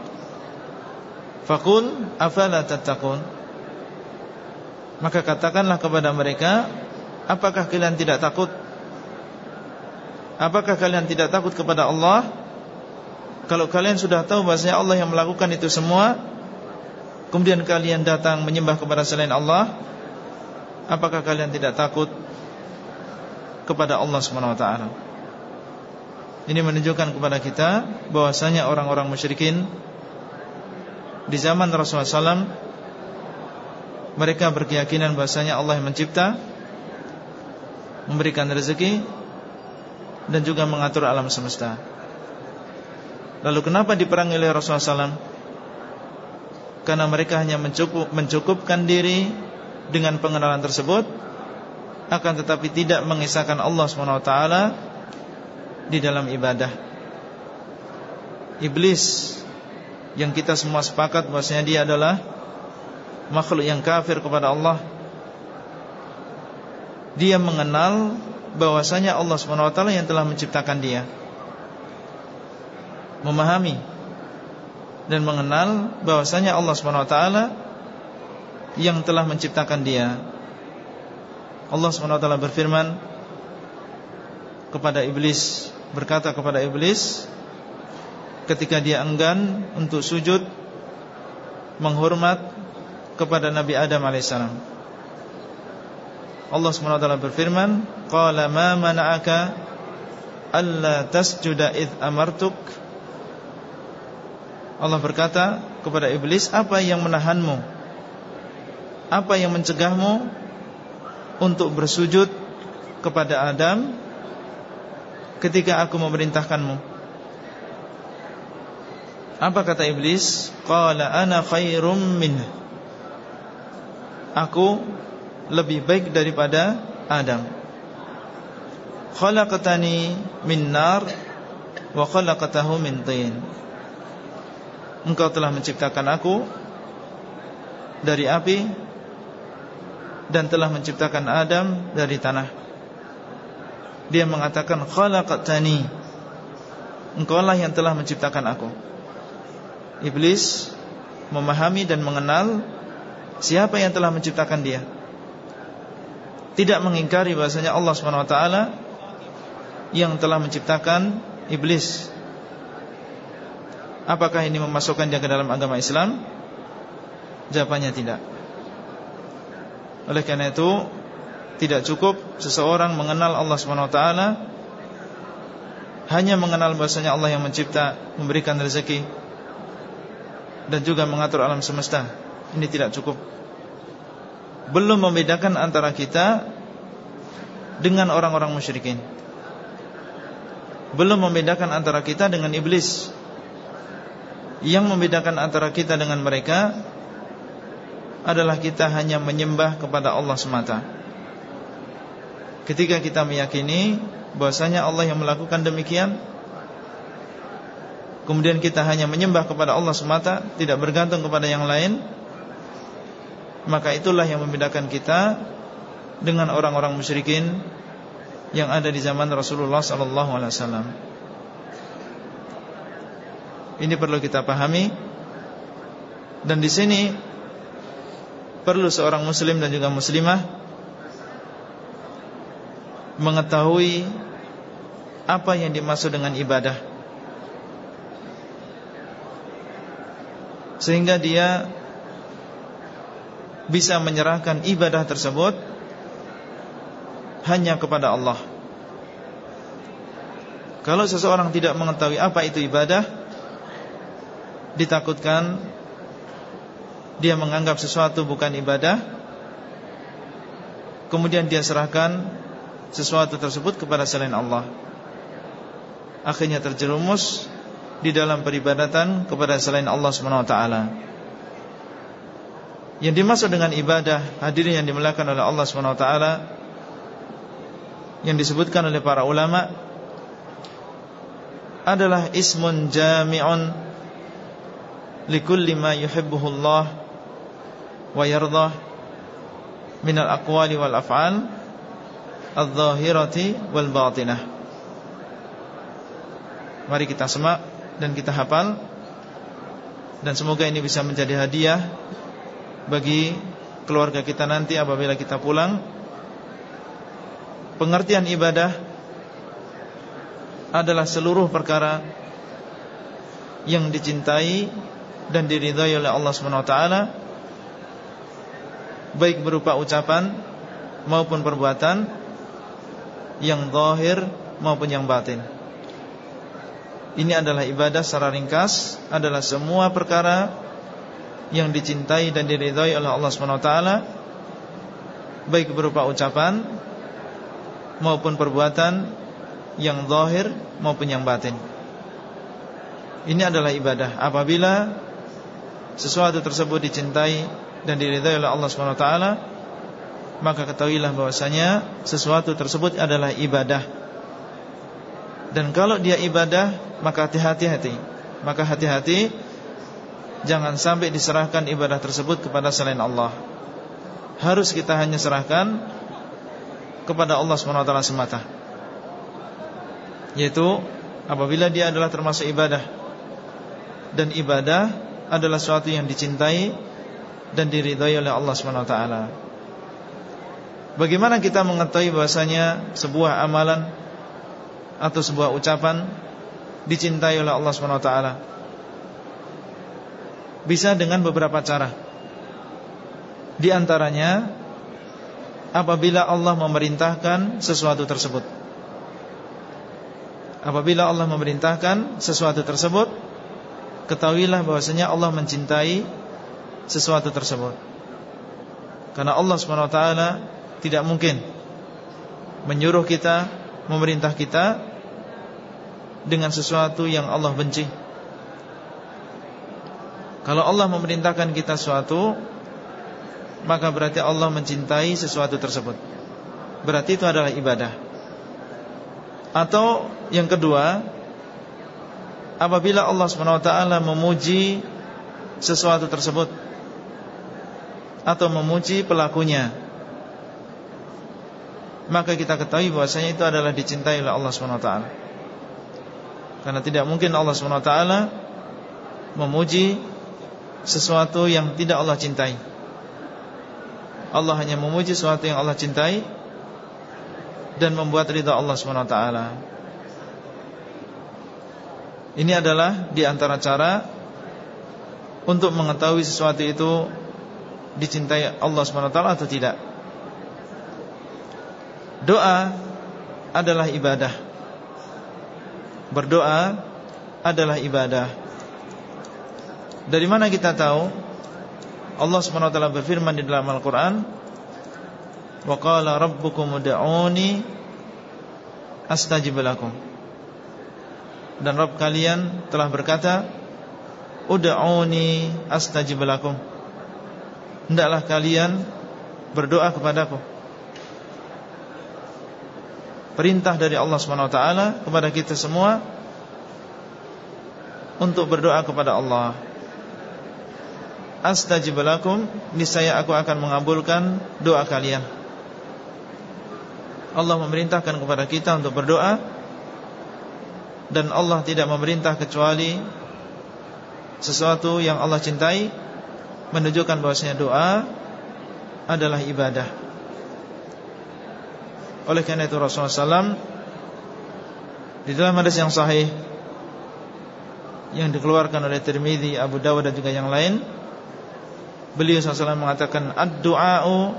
Fakul afala tattaqun Maka katakanlah kepada mereka Apakah kalian tidak takut Apakah kalian tidak takut kepada Allah? Kalau kalian sudah tahu bahasanya Allah yang melakukan itu semua Kemudian kalian datang menyembah kepada selain Allah Apakah kalian tidak takut Kepada Allah SWT Ini menunjukkan kepada kita bahwasanya orang-orang musyrikin Di zaman Rasulullah SAW Mereka berkeyakinan bahwasanya Allah yang mencipta Memberikan rezeki Dan juga mengatur alam semesta Lalu kenapa diperangi oleh Rasulullah SAW karena mereka hanya mencukup, mencukupkan diri dengan pengenalan tersebut akan tetapi tidak mengisahkan Allah SWT di dalam ibadah. Iblis yang kita semua sepakat bahwasanya dia adalah makhluk yang kafir kepada Allah. Dia mengenal bahwasanya Allah SWT yang telah menciptakan dia. Memahami dan mengenal bahwasanya Allah SWT yang telah menciptakan dia. Allah SWT berfirman kepada iblis berkata kepada iblis ketika dia enggan untuk sujud menghormat kepada Nabi Adam alaihissalam. Allah SWT berfirman, "Qala ma mana'aka alla tasjuda id amartuk?" Allah berkata kepada iblis, "Apa yang menahanmu? Apa yang mencegahmu untuk bersujud kepada Adam ketika aku memerintahkanmu. Apa kata iblis? Qala ana khairum min. Aku lebih baik daripada Adam. Khalaqtani min nar wa khalaqtahu min tin. Engkau telah menciptakan aku dari api dan telah menciptakan Adam dari tanah. Dia mengatakan khalaqtani. Engkaulah yang telah menciptakan aku. Iblis memahami dan mengenal siapa yang telah menciptakan dia. Tidak mengingkari bahasanya Allah SWT yang telah menciptakan iblis. Apakah ini memasukkan dia ke dalam agama Islam? Jawabannya tidak. Oleh karena itu Tidak cukup seseorang mengenal Allah SWT Hanya mengenal bahasanya Allah yang mencipta Memberikan rezeki Dan juga mengatur alam semesta Ini tidak cukup Belum membedakan antara kita Dengan orang-orang musyrikin Belum membedakan antara kita dengan iblis Yang membedakan antara kita dengan mereka adalah kita hanya menyembah kepada Allah semata. Ketika kita meyakini bahwasanya Allah yang melakukan demikian, kemudian kita hanya menyembah kepada Allah semata, tidak bergantung kepada yang lain, maka itulah yang membedakan kita dengan orang-orang musyrikin yang ada di zaman Rasulullah sallallahu alaihi wasallam. Ini perlu kita pahami dan di sini perlu seorang muslim dan juga muslimah mengetahui apa yang dimaksud dengan ibadah sehingga dia bisa menyerahkan ibadah tersebut hanya kepada Allah. Kalau seseorang tidak mengetahui apa itu ibadah, ditakutkan dia menganggap sesuatu bukan ibadah Kemudian dia serahkan sesuatu tersebut kepada selain Allah Akhirnya terjerumus di dalam peribadatan kepada selain Allah SWT Yang dimaksud dengan ibadah Hadirin yang dimuliakan oleh Allah SWT Yang disebutkan oleh para ulama Adalah ismun jami'un Likulli ma yuhibbuhullah wa yardah minal aqwali wal af'al adh-dhahirati wal batinah. Mari kita semak dan kita hafal dan semoga ini bisa menjadi hadiah bagi keluarga kita nanti apabila kita pulang. Pengertian ibadah adalah seluruh perkara yang dicintai dan diridhai oleh Allah Subhanahu wa taala baik berupa ucapan maupun perbuatan yang zahir maupun yang batin. Ini adalah ibadah secara ringkas adalah semua perkara yang dicintai dan diridhai oleh Allah SWT baik berupa ucapan maupun perbuatan yang zahir maupun yang batin. Ini adalah ibadah. Apabila sesuatu tersebut dicintai dan diridhai oleh Allah Subhanahu wa taala Maka ketahuilah bahwasanya Sesuatu tersebut adalah ibadah. Dan kalau dia ibadah Maka hati-hati Maka hati-hati Jangan sampai diserahkan ibadah tersebut kepada selain Allah. Harus kita hanya serahkan Kepada Allah SWT semata. Yaitu Apabila dia adalah termasuk ibadah Dan ibadah adalah sesuatu yang dicintai Dan diridhai oleh Allah SWT Bagaimana kita mengetahui bahasanya Sebuah amalan Atau sebuah ucapan Dicintai oleh Allah SWT Bisa dengan beberapa cara. Di antaranya Apabila Allah memerintahkan sesuatu tersebut. Apabila Allah memerintahkan sesuatu tersebut Ketahuilah bahwasanya Allah mencintai sesuatu tersebut. Karena Allah SWT tidak mungkin menyuruh kita, memerintah kita dengan sesuatu yang Allah benci. Kalau Allah memerintahkan kita sesuatu, maka berarti Allah mencintai sesuatu tersebut. Berarti itu adalah ibadah. Atau yang kedua, apabila Allah SWT memuji sesuatu tersebut atau memuji pelakunya maka kita ketahui bahwasanya itu adalah dicintai oleh Allah SWT Karena tidak mungkin Allah SWT memuji sesuatu yang tidak Allah cintai. Allah hanya memuji sesuatu yang Allah cintai dan membuat ridha Allah SWT. Ini adalah di antara cara untuk mengetahui sesuatu itu dicintai Allah SWT atau tidak. Doa adalah ibadah Berdoa adalah ibadah Dari mana kita tahu? Allah SWT berfirman di dalam Al-Quran Wa qala rabbukum uda'uni Astajib lakum. Dan Rabb kalian telah berkata Uda'uni astajib lakum. Hendaklah kalian berdoa kepadaku. Perintah dari Allah SWT kepada kita semua untuk berdoa kepada Allah. Astajib lakum, niscaya aku akan mengabulkan doa kalian. Allah memerintahkan kepada kita untuk berdoa dan Allah tidak memerintah kecuali sesuatu yang Allah cintai menunjukkan bahwasanya doa adalah ibadah. Oleh karena itu Rasulullah SAW Di dalam hadis yang sahih Yang dikeluarkan oleh Tirmidhi, Abu Dawud dan juga yang lain Beliau SAW mengatakan Ad-du'a'u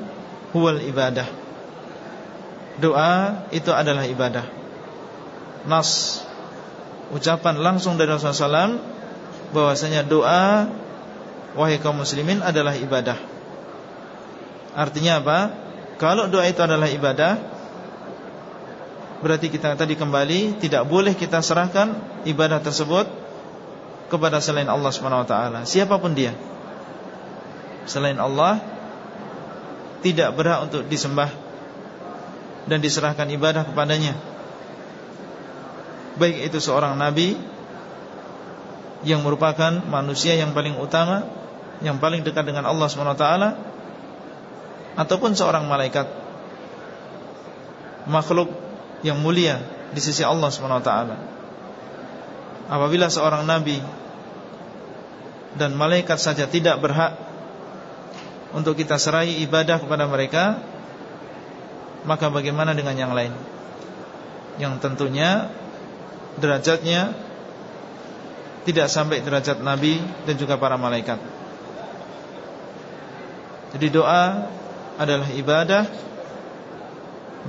huwal ibadah. Doa itu adalah ibadah. Nas Ucapan langsung dari Rasulullah SAW bahwasanya doa Wahai kaum muslimin adalah ibadah. Artinya apa? Kalau doa itu adalah ibadah Berarti kita tadi kembali Tidak boleh kita serahkan ibadah tersebut Kepada selain Allah SWT Siapa pun dia Selain Allah Tidak berhak untuk disembah Dan diserahkan ibadah kepadanya. Baik itu seorang nabi Yang merupakan manusia yang paling utama Yang paling dekat dengan Allah SWT Ataupun seorang malaikat Makhluk yang mulia di sisi Allah SWT Apabila seorang nabi dan malaikat saja tidak berhak untuk kita serai ibadah kepada mereka, maka bagaimana dengan yang lain? Yang tentunya derajatnya tidak sampai derajat nabi dan juga para malaikat. Jadi doa adalah ibadah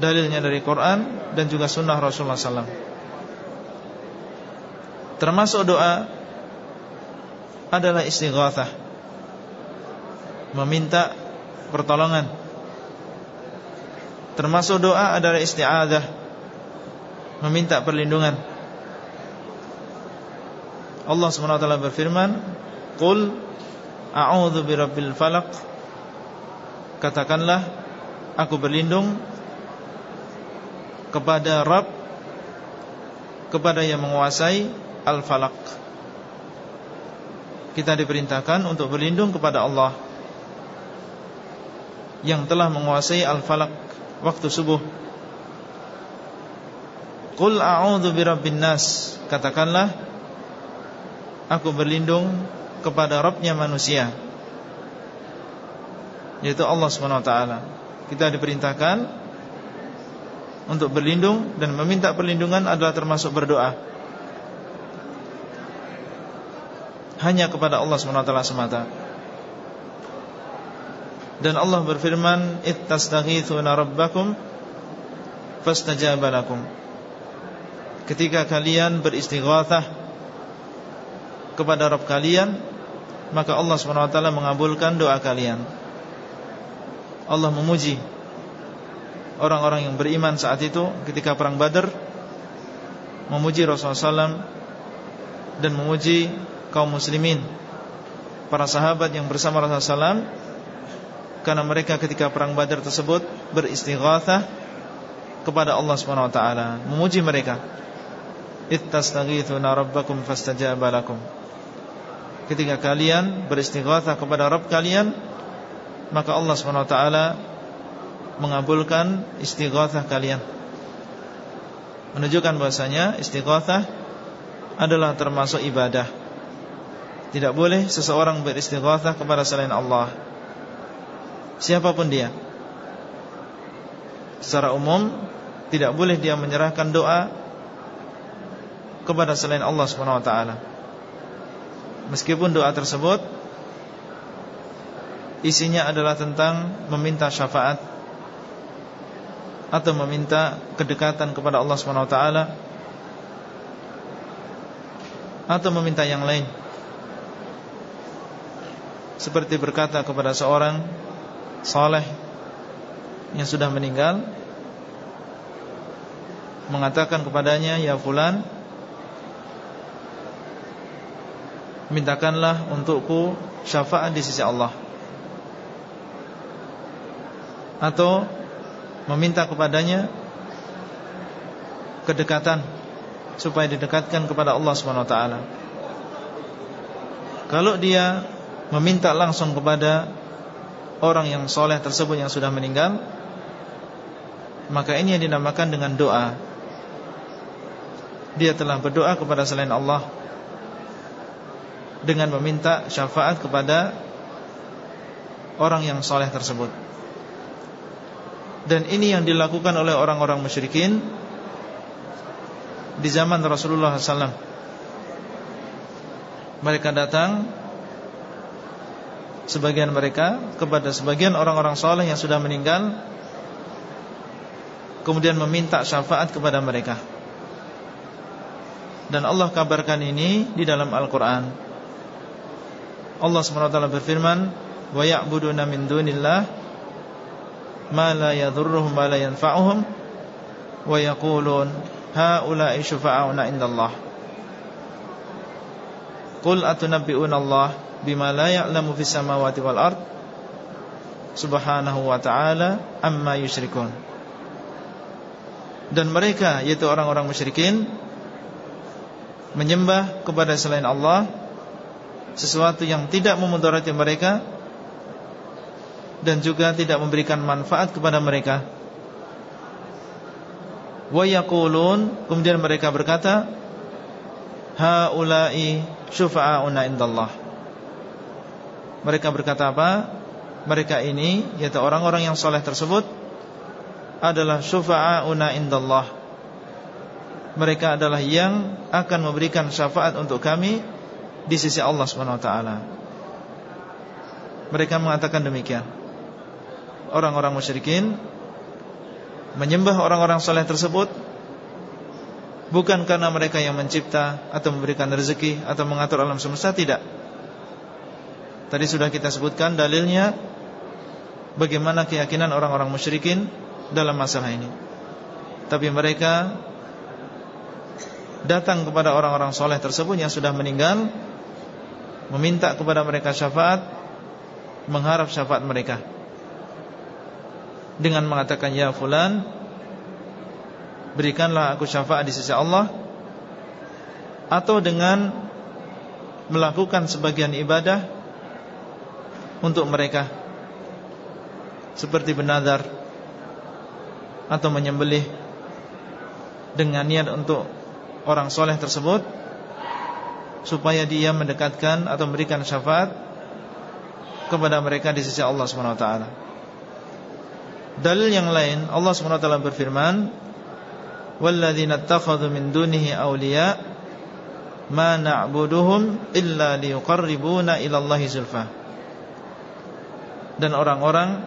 dalilnya dari Quran dan juga sunnah Rasulullah SAW Termasuk doa adalah istighathah Meminta pertolongan. Termasuk doa adalah isti'adah Meminta perlindungan. Allah SWT berfirman Qul A'udhu birabbil falak Katakanlah Aku berlindung Kepada Rabb Kepada yang menguasai Al-Falak Kita diperintahkan untuk berlindung kepada Allah Yang telah menguasai Al-Falak Waktu subuh. Qul a'udhu birabbin nas. Katakanlah Aku berlindung kepada Rabbnya manusia Yaitu Allah SWT Kita diperintahkan Untuk berlindung Dan meminta perlindungan adalah termasuk berdoa. Hanya kepada Allah SWT semata Dan Allah berfirman Ittastaghithuna rabbakum Fastajabalakum Ketika kalian beristighathah Kepada Rabb kalian maka Allah SWT mengabulkan doa kalian. Allah memuji Orang-orang yang beriman saat itu Ketika perang badar Memuji Rasulullah SAW Dan memuji kaum muslimin Para sahabat yang bersama Rasulullah SAW Karena mereka ketika perang badar tersebut Beristighathah Kepada Allah SWT Memuji mereka. Ittastaghithuna rabbakum fastajabalakum ketika kalian beristighatsah kepada Rabb kalian maka Allah SWT mengabulkan istighatsah kalian. Menunjukkan bahasanya istighatsah adalah termasuk ibadah. Tidak boleh seseorang beristighatsah kepada selain Allah siapa pun dia. Secara umum tidak boleh dia menyerahkan doa kepada selain Allah SWT Meskipun doa tersebut Isinya adalah tentang Meminta syafaat Atau meminta Kedekatan kepada Allah SWT Atau meminta yang lain. Seperti berkata kepada seorang Saleh Yang sudah meninggal Mengatakan kepadanya Ya fulan Mintakanlah untukku syafaat di sisi Allah. Atau Meminta kepadanya Kedekatan Supaya didekatkan kepada Allah SWT Kalau dia Meminta langsung kepada Orang yang soleh tersebut yang sudah meninggal Maka ini yang dinamakan dengan doa Dia telah berdoa kepada selain Allah dengan meminta syafaat kepada orang yang soleh tersebut. Dan ini yang dilakukan oleh orang-orang musyrikin di zaman Rasulullah SAW. Mereka datang sebagian mereka kepada sebagian orang-orang soleh yang sudah meninggal, kemudian meminta syafaat kepada mereka. Dan Allah kabarkan ini di dalam Al-Quran. Allah SWT berfirman wa ya'buduna min dunillah ma la yadhurruhum wa la yanfa'uhum wa yaqulun haula'i syufa'auna indallah Qul atunabbi'una Allah bima la ya'lamu fis samawati wal ard subhanahu wa ta'ala amma yusyrikun dan mereka yaitu orang-orang musyrikin menyembah kepada selain Allah sesuatu yang tidak memudarati mereka dan juga tidak memberikan manfaat kepada mereka. Wa yaqulun kemudian mereka berkata haula'i syufa'auna indallah. Mereka berkata apa? Mereka ini yaitu orang-orang yang soleh tersebut adalah syufa'auna indallah. Mereka adalah yang akan memberikan syafaat untuk kami di sisi Allah SWT Mereka mengatakan demikian Orang-orang musyrikin Menyembah orang-orang soleh tersebut Bukan karena mereka yang mencipta Atau memberikan rezeki Atau mengatur alam semesta, tidak Tadi sudah kita sebutkan dalilnya Bagaimana keyakinan orang-orang musyrikin Dalam masalah ini Tapi mereka Datang kepada orang-orang soleh tersebut Yang sudah meninggal meminta kepada mereka syafaat, mengharap syafaat mereka. dengan mengatakan ya fulan berikanlah aku syafaat di sisi Allah atau dengan melakukan sebagian ibadah untuk mereka seperti benadar atau menyembelih dengan niat untuk orang soleh tersebut supaya dia mendekatkan atau memberikan syafaat kepada mereka di sisi Allah SWT Dalil yang lain Allah SWT berfirman Walladzina attakhadhu min dunihi awliya ma na'buduhum illa liyuqarribuna ila zulfa Dan orang-orang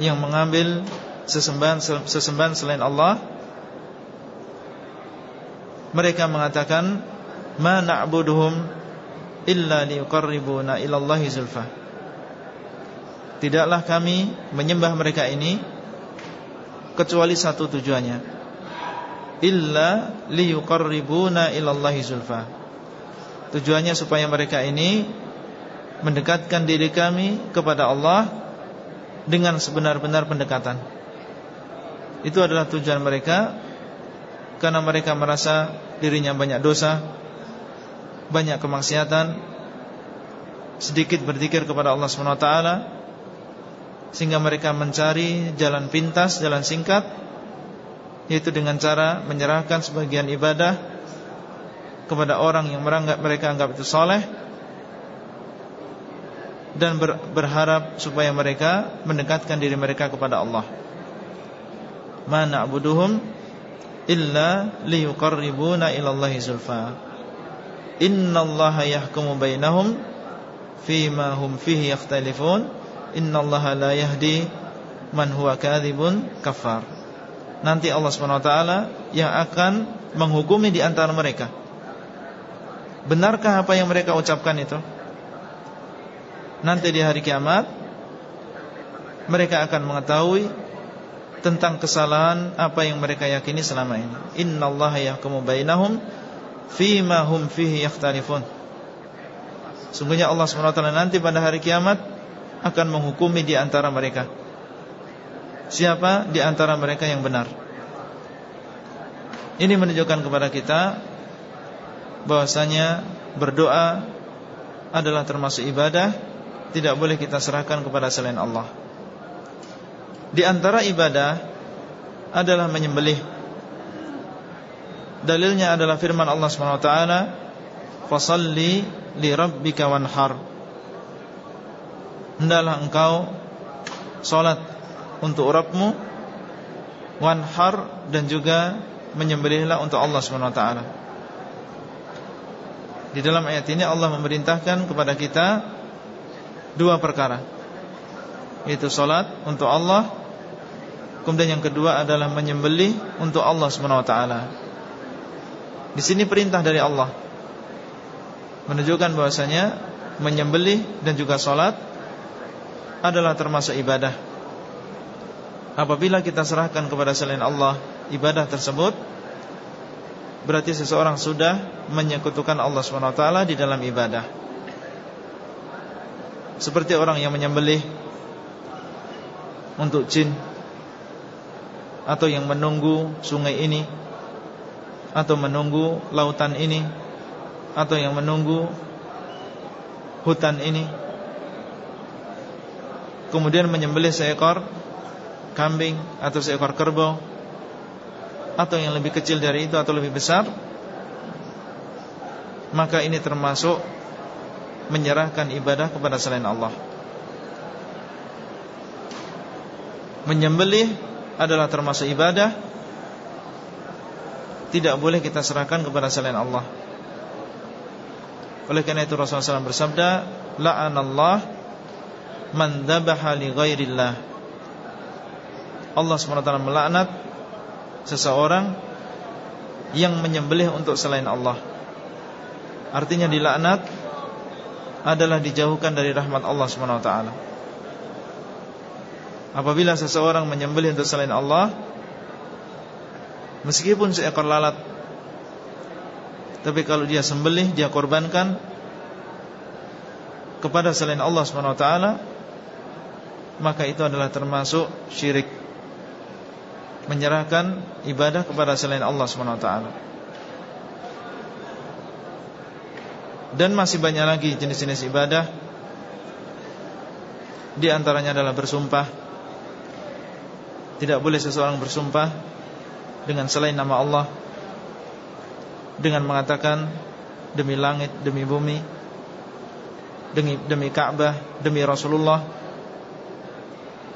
yang mengambil sesembahan sesembahan selain Allah mereka mengatakan ma na'buduhum illa liqarribuna ila Allah zulfa. Tidaklah kami menyembah mereka ini kecuali satu tujuannya. Illa liqarribuna ila Allah zulfa. Tujuannya supaya mereka ini mendekatkan diri kami kepada Allah dengan sebenar-benar pendekatan. Itu adalah tujuan mereka karena mereka merasa dirinya banyak dosa, banyak kemaksiatan, sedikit berzikir kepada Allah SWT sehingga mereka mencari jalan pintas, jalan singkat yaitu dengan cara menyerahkan sebagian ibadah kepada orang yang mereka anggap itu soleh dan berharap supaya mereka mendekatkan diri mereka kepada Allah. Mana abuduhum illa liyuqarribuna ila Allah zulfa. Innallaha yahkumu bainahum fima hum fihi yakhtalifun. Innallaha la yahdi man huwa kadzibun kafar. Nanti Allah SWT yang akan menghukumi di antara mereka. Benarkah apa yang mereka ucapkan itu? Nanti di hari kiamat mereka akan mengetahui tentang kesalahan apa yang mereka yakini selama ini. Innallaha yahkumu bainahum fima hum fihi yakhtalifun. Sungguhnya Allah SWT nanti pada hari kiamat akan menghukumi di antara mereka. Siapa di antara mereka yang benar? Ini menunjukkan kepada kita bahwasanya berdoa adalah termasuk ibadah, tidak boleh kita serahkan kepada selain Allah. Di antara ibadah adalah menyembelih. Dalilnya adalah firman Allah SWT Fasalli li rabbika wanhar Hendaklah engkau Salat untuk Rabbmu Wanhar dan juga Menyembelihlah untuk Allah SWT Di dalam ayat ini Allah memerintahkan kepada kita Dua perkara. Yaitu salat untuk Allah. Kemudian yang kedua adalah menyembelih untuk Allah SWT Di sini perintah dari Allah. Menunjukkan bahwasanya Menyembelih dan juga sholat Adalah termasuk ibadah. Apabila kita serahkan kepada selain Allah Ibadah tersebut Berarti seseorang sudah Menyekutukan Allah SWT di dalam ibadah Seperti orang yang menyembelih Untuk jin. Atau yang menunggu sungai ini. Atau menunggu lautan ini. Atau yang menunggu hutan ini. Kemudian menyembelih seekor kambing atau seekor kerbau. Atau yang lebih kecil dari itu atau lebih besar. Maka ini termasuk menyerahkan ibadah kepada selain Allah. Menyembelih adalah termasuk ibadah Tidak boleh kita serahkan kepada selain Allah. Oleh karena itu Rasulullah SAW bersabda La'anallah Man dabaha li ghairillah. Allah SWT melaknat Seseorang Yang menyembelih untuk selain Allah. Artinya dilaknat Adalah dijauhkan dari rahmat Allah SWT Apabila seseorang menyembelih untuk selain Allah Meskipun seekor lalat Tapi kalau dia sembelih Dia korbankan Kepada selain Allah SWT Maka itu adalah termasuk syirik. Menyerahkan ibadah kepada selain Allah SWT Dan masih banyak lagi jenis-jenis ibadah. Di antaranya adalah bersumpah. Tidak boleh seseorang bersumpah Dengan selain nama Allah. Dengan mengatakan Demi langit, demi bumi Demi, demi Ka'bah, demi Rasulullah.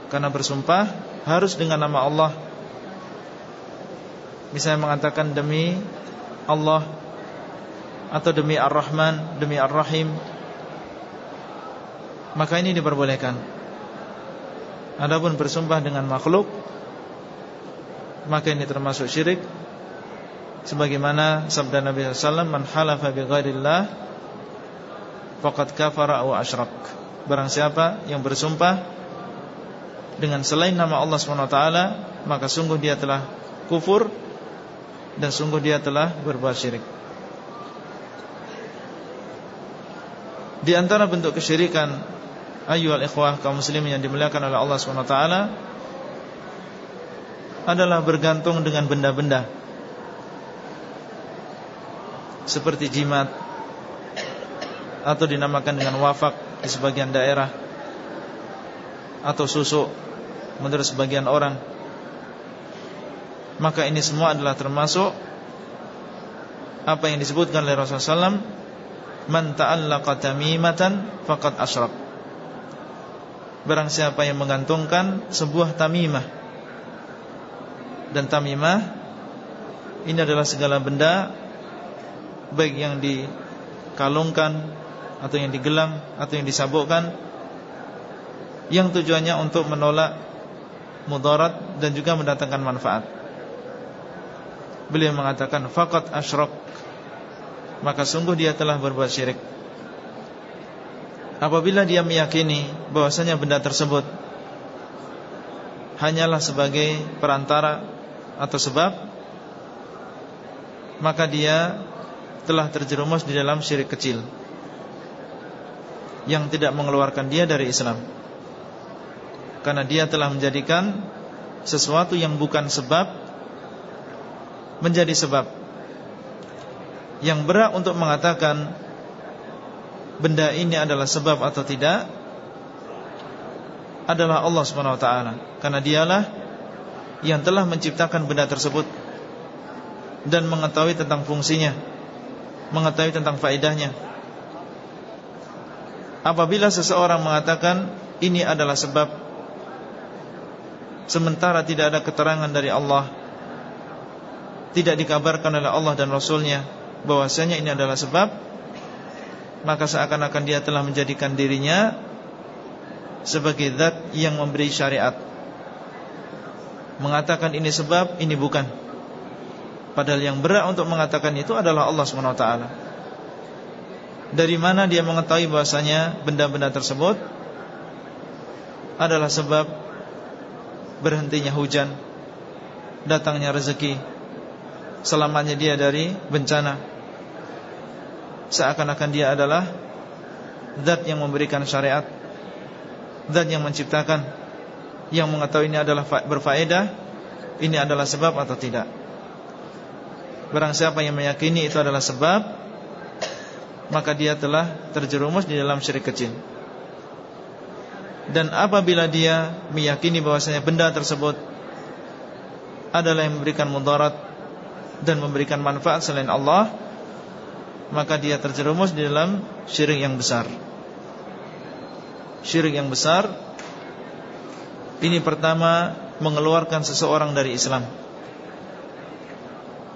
Karena bersumpah harus dengan nama Allah. Misalnya mengatakan demi Allah Atau demi Ar-Rahman Demi Ar-Rahim Maka ini diperbolehkan. Adapun bersumpah dengan makhluk Maka ini termasuk syirik. Sebagaimana sabda Nabi SAW Man halafa bi ghairillah Faqad kafara wa asyrak. Barang siapa yang bersumpah dengan selain nama Allah SWT Maka sungguh dia telah kufur Dan sungguh dia telah berbuat syirik Di antara bentuk kesyirikan Ayyuhal ikhwah kaum muslimin yang dimuliakan oleh Allah SWT Adalah bergantung dengan benda-benda. Seperti jimat Atau dinamakan dengan wafak Di sebagian daerah Atau susuk menurut sebagian orang. Maka ini semua adalah termasuk Apa yang disebutkan oleh Rasulullah SAW Man ta'allaqa tamimatan faqad asyraq Barang siapa yang menggantungkan sebuah tamimah Dan tamimah Ini adalah segala benda Baik yang dikalungkan Atau yang digelang Atau yang disabukkan Yang tujuannya untuk menolak mudarat dan juga mendatangkan manfaat. Beliau mengatakan faqat asyrak maka sungguh dia telah berbuat syirik. Apabila dia meyakini bahwasanya benda tersebut hanyalah sebagai perantara atau sebab maka dia telah terjerumus di dalam syirik kecil yang tidak mengeluarkan dia dari Islam karena dia telah menjadikan sesuatu yang bukan sebab menjadi sebab. Yang berat untuk mengatakan benda ini adalah sebab atau tidak adalah Allah SWT karena dialah yang telah menciptakan benda tersebut dan mengetahui tentang fungsinya, mengetahui tentang faedahnya. Apabila seseorang mengatakan ini adalah sebab Sementara tidak ada keterangan dari Allah Tidak dikabarkan oleh Allah dan Rasulnya bahwasanya ini adalah sebab Maka seakan-akan dia telah menjadikan dirinya Sebagai zat yang memberi syariat. Mengatakan ini sebab, ini bukan. Padahal yang berat untuk mengatakan itu adalah Allah SWT Dari mana dia mengetahui bahwasanya Benda-benda tersebut Adalah sebab berhentinya hujan, datangnya rezeki, selamanya dia dari bencana. Seakan-akan dia adalah zat yang memberikan syariat, zat yang menciptakan, yang mengetahui ini adalah berfaedah, ini adalah sebab atau tidak. Barang siapa yang meyakini itu adalah sebab, maka dia telah terjerumus di dalam syirik kecil. Dan apabila dia meyakini bahwasanya benda tersebut adalah yang memberikan mudarat dan memberikan manfaat selain Allah, maka dia terjerumus di dalam syirik yang besar. Syirik yang besar ini pertama mengeluarkan seseorang dari Islam.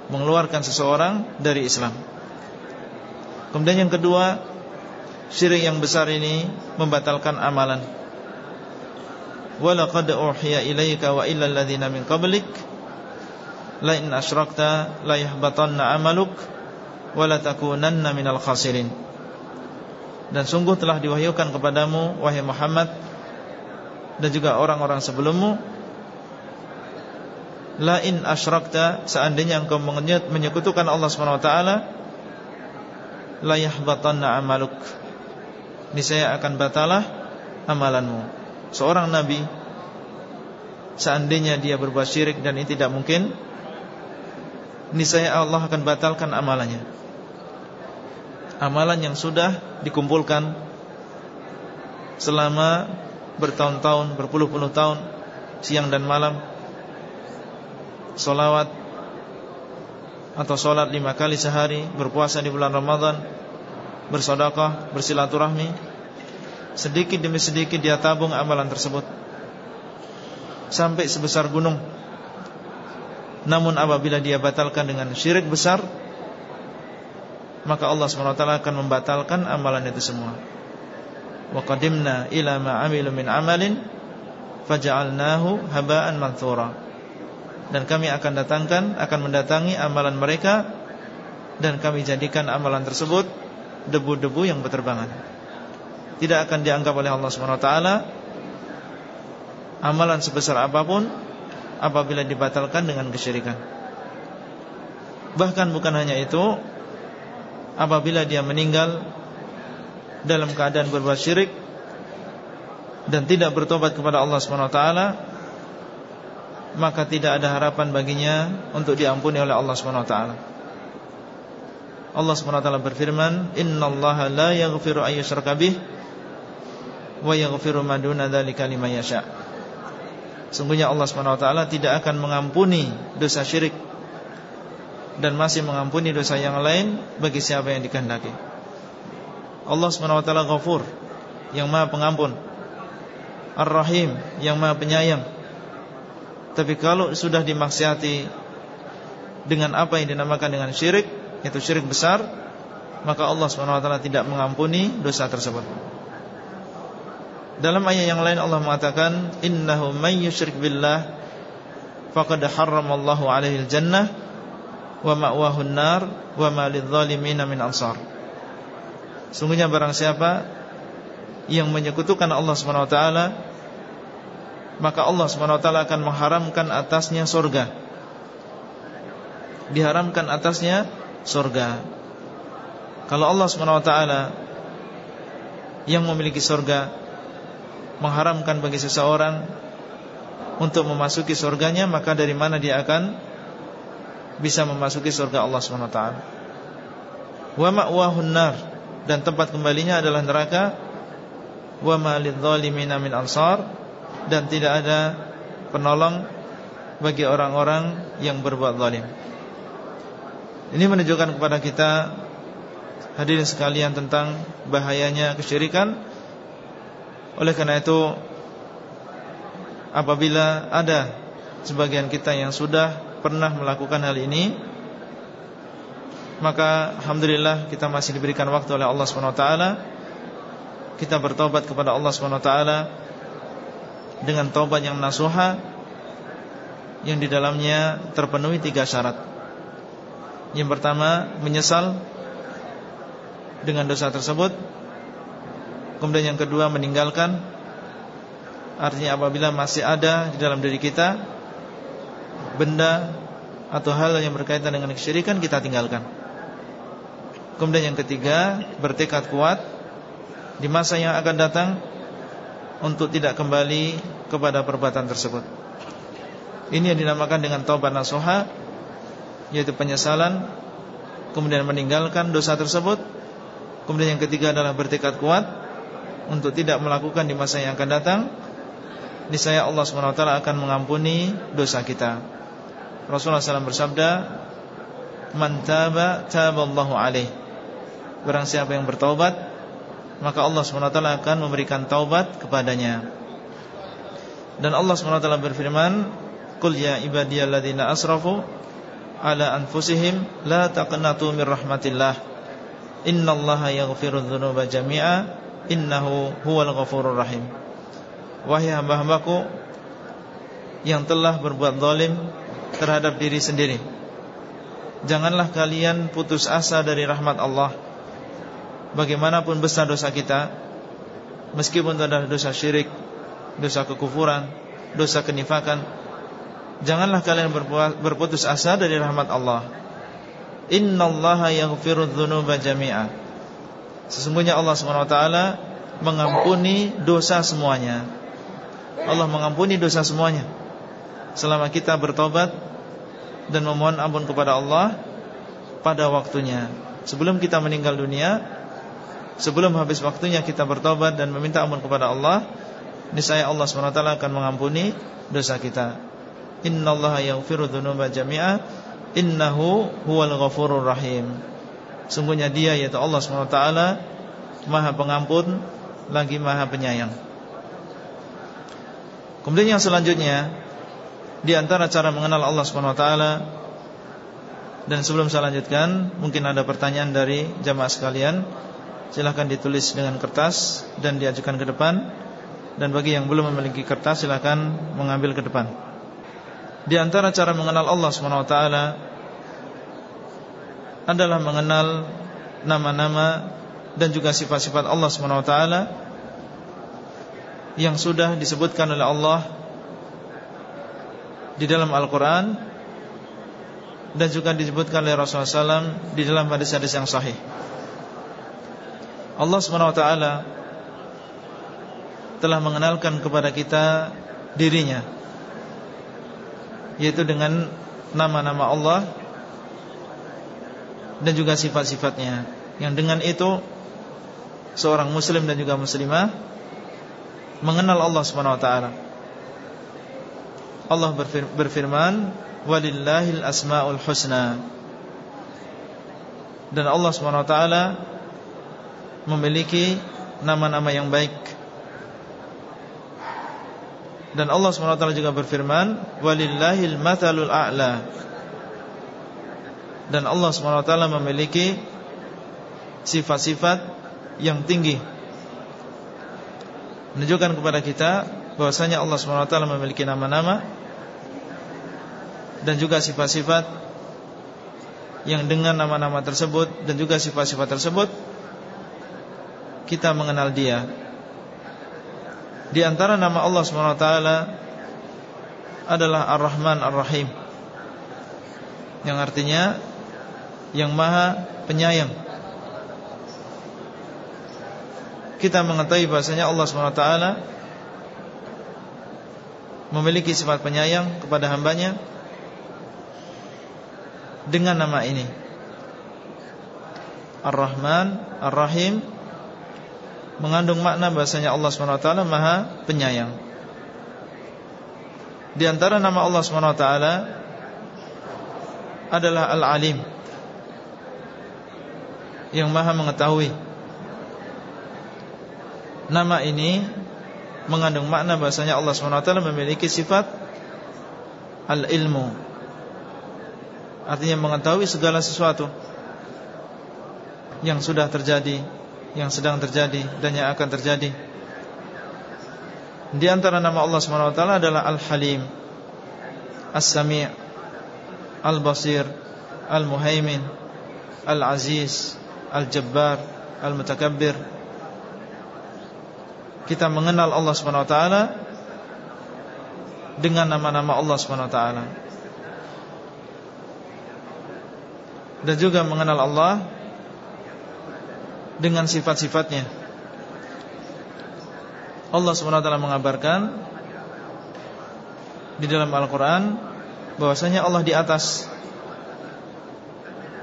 Mengeluarkan seseorang dari Islam. Kemudian yang kedua, syirik yang besar ini membatalkan amalan Walaqad uhiya ilaika wa illa alladhina min qablik La in asyrakta la yahbatanna amaluk Wa la takunanna minal khasirin. Dan sungguh telah diwahyukan kepadamu Wahai Muhammad Dan juga orang-orang sebelummu La in asyrakta Seandainya engkau menyekutukan Allah SWT La yahbatanna amaluk. Nisaya akan batalah amalanmu. Seorang nabi seandainya dia berbuat syirik dan ini tidak mungkin niscaya Allah akan batalkan amalannya. Amalan yang sudah dikumpulkan selama bertahun-tahun, berpuluh-puluh tahun siang dan malam. Solawat atau solat lima kali sehari berpuasa di bulan Ramadan bersodakah, bersilaturahmi sedikit demi sedikit dia tabung amalan tersebut. Sampai sebesar gunung namun apabila dia batalkan dengan syirik besar Maka Allah SWT akan membatalkan amalan itu semua. Wa qadimna ila ma'amilu min amalin Faja'alnahu haba'an manthura Dan kami akan datangkan Akan mendatangi amalan mereka Dan kami jadikan amalan tersebut Debu-debu yang berterbangan. Tidak akan dianggap oleh Allah SWT Amalan sebesar apa pun Apabila dibatalkan dengan kesyirikan. Bahkan bukan hanya itu apabila dia meninggal dalam keadaan berbuat syirik dan tidak bertobat kepada Allah SWT maka tidak ada harapan baginya untuk diampuni oleh Allah SWT Allah SWT berfirman innallaha la yaghfiru wa yaghfiru ma duna dzalika liman yasha Sungguhnya Allah SWT tidak akan mengampuni dosa syirik dan masih mengampuni dosa yang lain bagi siapa yang dikehendaki. Allah SWT ghafur yang maha pengampun. Ar-Rahim yang maha penyayang. Tapi kalau sudah dimaksiati dengan apa yang dinamakan dengan syirik, yaitu syirik besar, maka Allah SWT tidak mengampuni dosa tersebut. Dalam ayat yang lain Allah mengatakan, "Innahu may yusyrik billah faqad harramallahu 'alaihi al-jannah wa ma'wahun nar wa ma lidzalimina min ansar. Sungguhnya barang siapa yang menyekutukan Allah Subhanahu wa taala maka Allah Subhanahu wa taala akan mengharamkan atasnya surga. Diharamkan atasnya surga. Kalau Allah Subhanahu wa taala yang memiliki surga mengharamkan bagi seseorang untuk memasuki surganya maka dari mana dia akan bisa memasuki surga Allah SWT Wa ma'wahun nar. Dan tempat kembalinya adalah neraka. Wa ma'lidzalimina min ansar. Dan tidak ada penolong Bagi orang-orang yang berbuat zalim. Ini menunjukkan kepada kita Hadirin sekalian tentang bahayanya kesyirikan Oleh karena itu Apabila ada sebagian kita yang sudah pernah melakukan hal ini Maka Alhamdulillah kita masih diberikan waktu oleh Allah SWT Kita bertobat kepada Allah SWT Dengan tobat yang nasuha Yang di dalamnya terpenuhi tiga syarat. Yang pertama Menyesal Dengan dosa tersebut Kemudian yang kedua meninggalkan Artinya apabila masih ada di dalam diri kita benda atau hal yang berkaitan dengan kesyirikan kita tinggalkan. Kemudian yang ketiga, bertekad kuat di masa yang akan datang untuk tidak kembali kepada perbuatan tersebut. Ini yang dinamakan dengan taubat nasuha yaitu penyesalan kemudian meninggalkan dosa tersebut. Kemudian yang ketiga adalah bertekad kuat untuk tidak melakukan di masa yang akan datang. Niscaya Allah SWT akan mengampuni dosa kita. Rasulullah SAW bersabda Man taba taballahu alaih Barang siapa yang bertaubat Maka Allah SWT akan memberikan taubat kepadanya Dan Allah SWT berfirman Qul ya ibadiyalladzina asrafu Ala anfusihim La taqnatu min rahmatillah Innallaha yaghfiru dhunuba jami'a Innahu huwal ghafurur rahim. Wahai hamba-hambaku Yang telah berbuat zalim terhadap diri sendiri Janganlah kalian putus asa dari rahmat Allah. Bagaimanapun besar dosa kita Meskipun adalah dosa syirik Dosa kekufuran Dosa kenifakan Janganlah kalian berputus asa dari rahmat Allah. Inna allaha yaghfiru dhunuba jami'a Sesungguhnya Allah SWT Mengampuni dosa semuanya. Allah mengampuni dosa semuanya. Selama kita bertobat Dan memohon ampun kepada Allah Pada waktunya. Sebelum kita meninggal dunia Sebelum habis waktunya kita bertobat Dan meminta ampun kepada Allah Niscaya Allah SWT akan mengampuni dosa kita. Inna Allah yaghfiru dhunuba jami'a. Innahu huwal ghafurur rahim Sungguhnya dia yaitu Allah SWT Maha pengampun Lagi maha penyayang. Kemudian yang selanjutnya Di antara cara mengenal Allah SWT Dan sebelum saya lanjutkan Mungkin ada pertanyaan dari jamaah sekalian Silahkan ditulis dengan kertas Dan diajukan ke depan Dan bagi yang belum memiliki kertas Silahkan mengambil ke depan. Di antara cara mengenal Allah SWT Adalah mengenal Nama-nama Dan juga sifat-sifat Allah SWT yang sudah disebutkan oleh Allah di dalam Al-Quran dan juga disebutkan oleh Rasulullah SAW di dalam hadis-hadis yang sahih. Allah SWT telah mengenalkan kepada kita dirinya yaitu dengan nama-nama Allah dan juga sifat-sifatnya yang dengan itu seorang muslim dan juga muslimah mengenal Allah taala. Allah berfirman, "Walillahil asmaul husna." Dan Allah taala memiliki nama-nama yang baik. Dan Allah taala juga berfirman, "Walillahil mathalul a'la." Dan Allah taala memiliki sifat-sifat yang tinggi menunjukkan kepada kita bahwasanya Allah SWT memiliki nama-nama dan juga sifat-sifat yang dengan nama-nama tersebut dan juga sifat-sifat tersebut kita mengenal dia. Di antara nama Allah SWT adalah Ar-Rahman Ar-Rahim yang artinya yang Maha Penyayang. Kita mengetahui bahasanya Allah SWT memiliki sifat penyayang kepada hambanya dengan nama ini. Ar-Rahman Ar-Rahim mengandung makna bahasanya Allah SWT maha penyayang. Di antara nama Allah SWT adalah Al-Alim yang maha mengetahui. Nama ini mengandung makna bahasanya Allah SWT memiliki sifat al-ilmu. Artinya mengetahui segala sesuatu Yang sudah terjadi Yang sedang terjadi Dan yang akan terjadi. Di antara nama Allah SWT adalah Al-Halim As-Sami' Al-Basir Al-Muhaimin Al-Aziz Al-Jabbar Al-Mutakabbir kita mengenal Allah taala dengan nama-nama Allah taala. Dan juga mengenal Allah dengan sifat-sifatnya. Allah taala mengabarkan di dalam Al-Qur'an bahwasanya Allah di atas.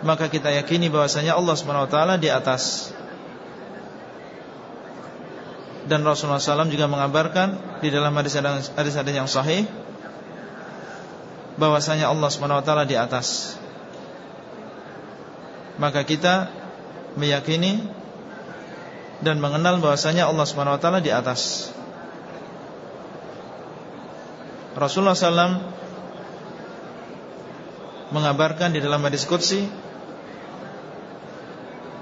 Maka kita yakini bahwasanya Allah taala di atas dan Rasulullah SAW juga mengabarkan di dalam hadis-hadis yang sahih bahwasanya Allah swt di atas. Maka kita meyakini dan mengenal bahwasanya Allah swt di atas. Rasulullah SAW mengabarkan di dalam hadis qudsi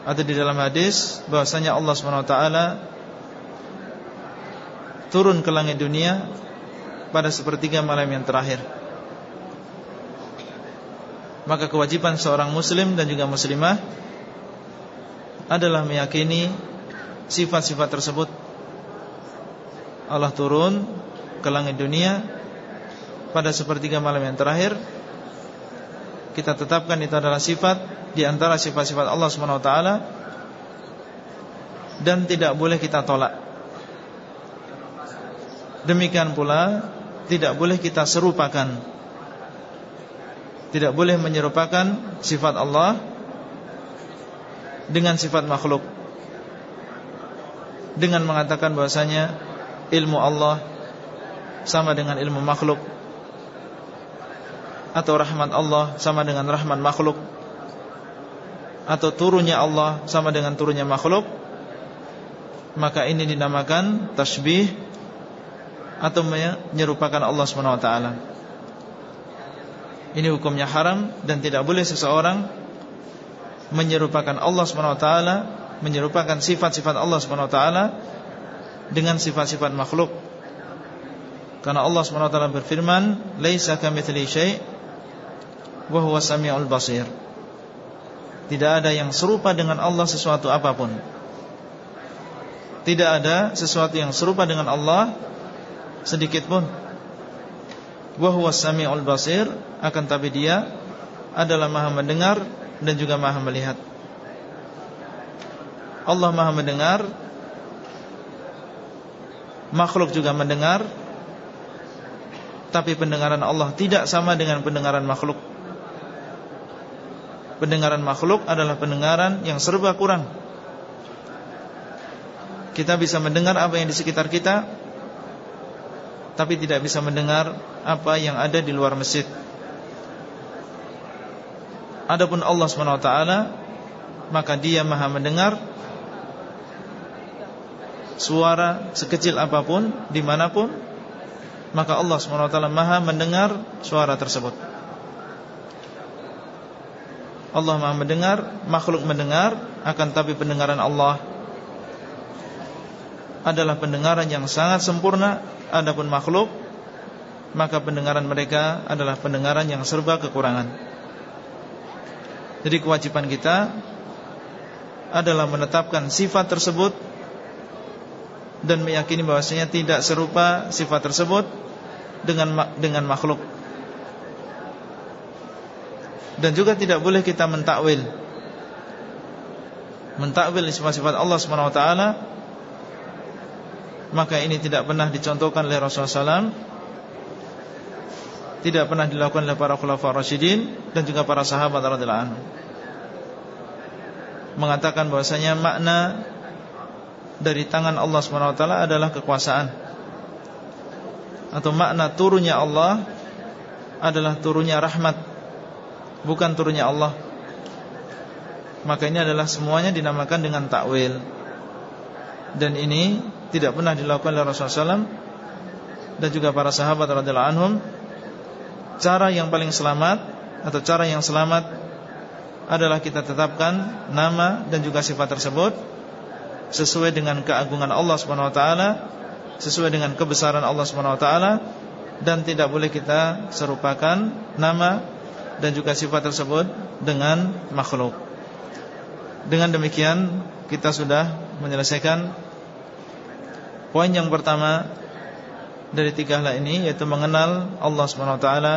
atau di dalam hadis bahwasanya Allah swt turun ke langit dunia pada sepertiga malam yang terakhir. Maka kewajiban seorang muslim dan juga muslimah adalah meyakini sifat-sifat tersebut. Allah turun ke langit dunia pada sepertiga malam yang terakhir. Kita tetapkan itu adalah sifat di antara sifat-sifat Allah Subhanahu wa taala dan tidak boleh kita tolak. Demikian pula tidak boleh kita serupakan Tidak boleh menyerupakan sifat Allah Dengan sifat makhluk. Dengan mengatakan bahasanya Ilmu Allah Sama dengan ilmu makhluk Atau rahmat Allah Sama dengan rahmat makhluk? Atau turunnya Allah Sama dengan turunnya makhluk? Maka ini dinamakan Tashbih atau menyerupakan Allah SWT Ini hukumnya haram dan tidak boleh seseorang menyerupakan Allah SWT menyerupakan sifat-sifat Allah SWT dengan sifat-sifat makhluk. Karena Allah SWT berfirman laisa kamitsli syai' wa huwa samiul basir. Tidak ada yang serupa dengan Allah sesuatu apa pun. Tidak ada sesuatu yang serupa dengan Allah sedikit pun. Wa huwa samiul basir akan tapi dia adalah maha mendengar dan juga maha melihat. Allah maha mendengar makhluk juga mendengar tapi pendengaran Allah tidak sama dengan pendengaran makhluk pendengaran makhluk adalah pendengaran yang serba kurang kita bisa mendengar apa yang di sekitar kita tapi tidak bisa mendengar apa yang ada di luar masjid. Adapun Allah SWT maka Dia Maha mendengar suara sekecil apa pun di mana pun maka Allah SWT Maha mendengar suara tersebut. Allah Maha mendengar, makhluk mendengar, akan tapi pendengaran Allah adalah pendengaran yang sangat sempurna. Adapun makhluk Maka pendengaran mereka adalah pendengaran yang serba kekurangan. Jadi kewajiban kita Adalah menetapkan sifat tersebut Dan meyakini bahwasanya tidak serupa sifat tersebut Dengan dengan makhluk Dan juga tidak boleh kita mentakwil. Mentakwil sifat-sifat Allah SWT maka ini tidak pernah dicontohkan oleh Rasulullah SAW Tidak pernah dilakukan oleh para khulafah Rashidin Dan juga para sahabat radhiyallahu anhu. Mengatakan bahwasanya makna Dari tangan Allah SWT adalah kekuasaan. Atau makna turunnya Allah Adalah turunnya rahmat Bukan turunnya Allah. Maka ini adalah semuanya dinamakan dengan takwil. Dan ini tidak pernah dilakukan oleh Rasulullah SAW dan juga para sahabat radhiyallahu anhum. Cara yang paling selamat atau cara yang selamat adalah kita tetapkan nama dan juga sifat tersebut sesuai dengan keagungan Allah Subhanahu wa taala sesuai dengan kebesaran Allah Subhanahu wa taala dan tidak boleh kita serupakan nama dan juga sifat tersebut dengan makhluk. Dengan demikian kita sudah menyelesaikan Poin yang pertama dari tiga hal ini yaitu mengenal Allah Subhanahu wa taala.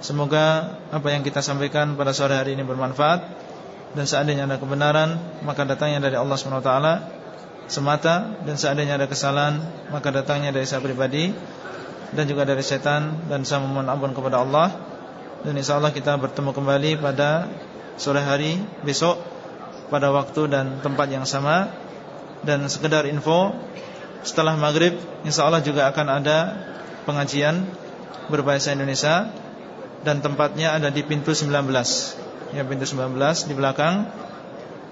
Semoga apa yang kita sampaikan pada sore hari ini bermanfaat dan seandainya ada kebenaran maka datangnya dari Allah Subhanahu wa taala semata dan seandainya ada kesalahan maka datangnya dari saya pribadi dan juga dari setan dan saya memohon ampun kepada Allah dan insyaallah kita bertemu kembali pada sore hari besok pada waktu dan tempat yang sama. Dan sekedar info setelah maghrib Insya Allah juga akan ada pengajian berbahasa Indonesia. Dan tempatnya ada di pintu 19 Ya pintu 19 di belakang.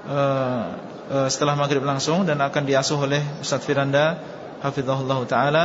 Uh, uh, Setelah maghrib langsung Dan akan diasuh oleh Ustaz Firanda Hafizahullah Ta'ala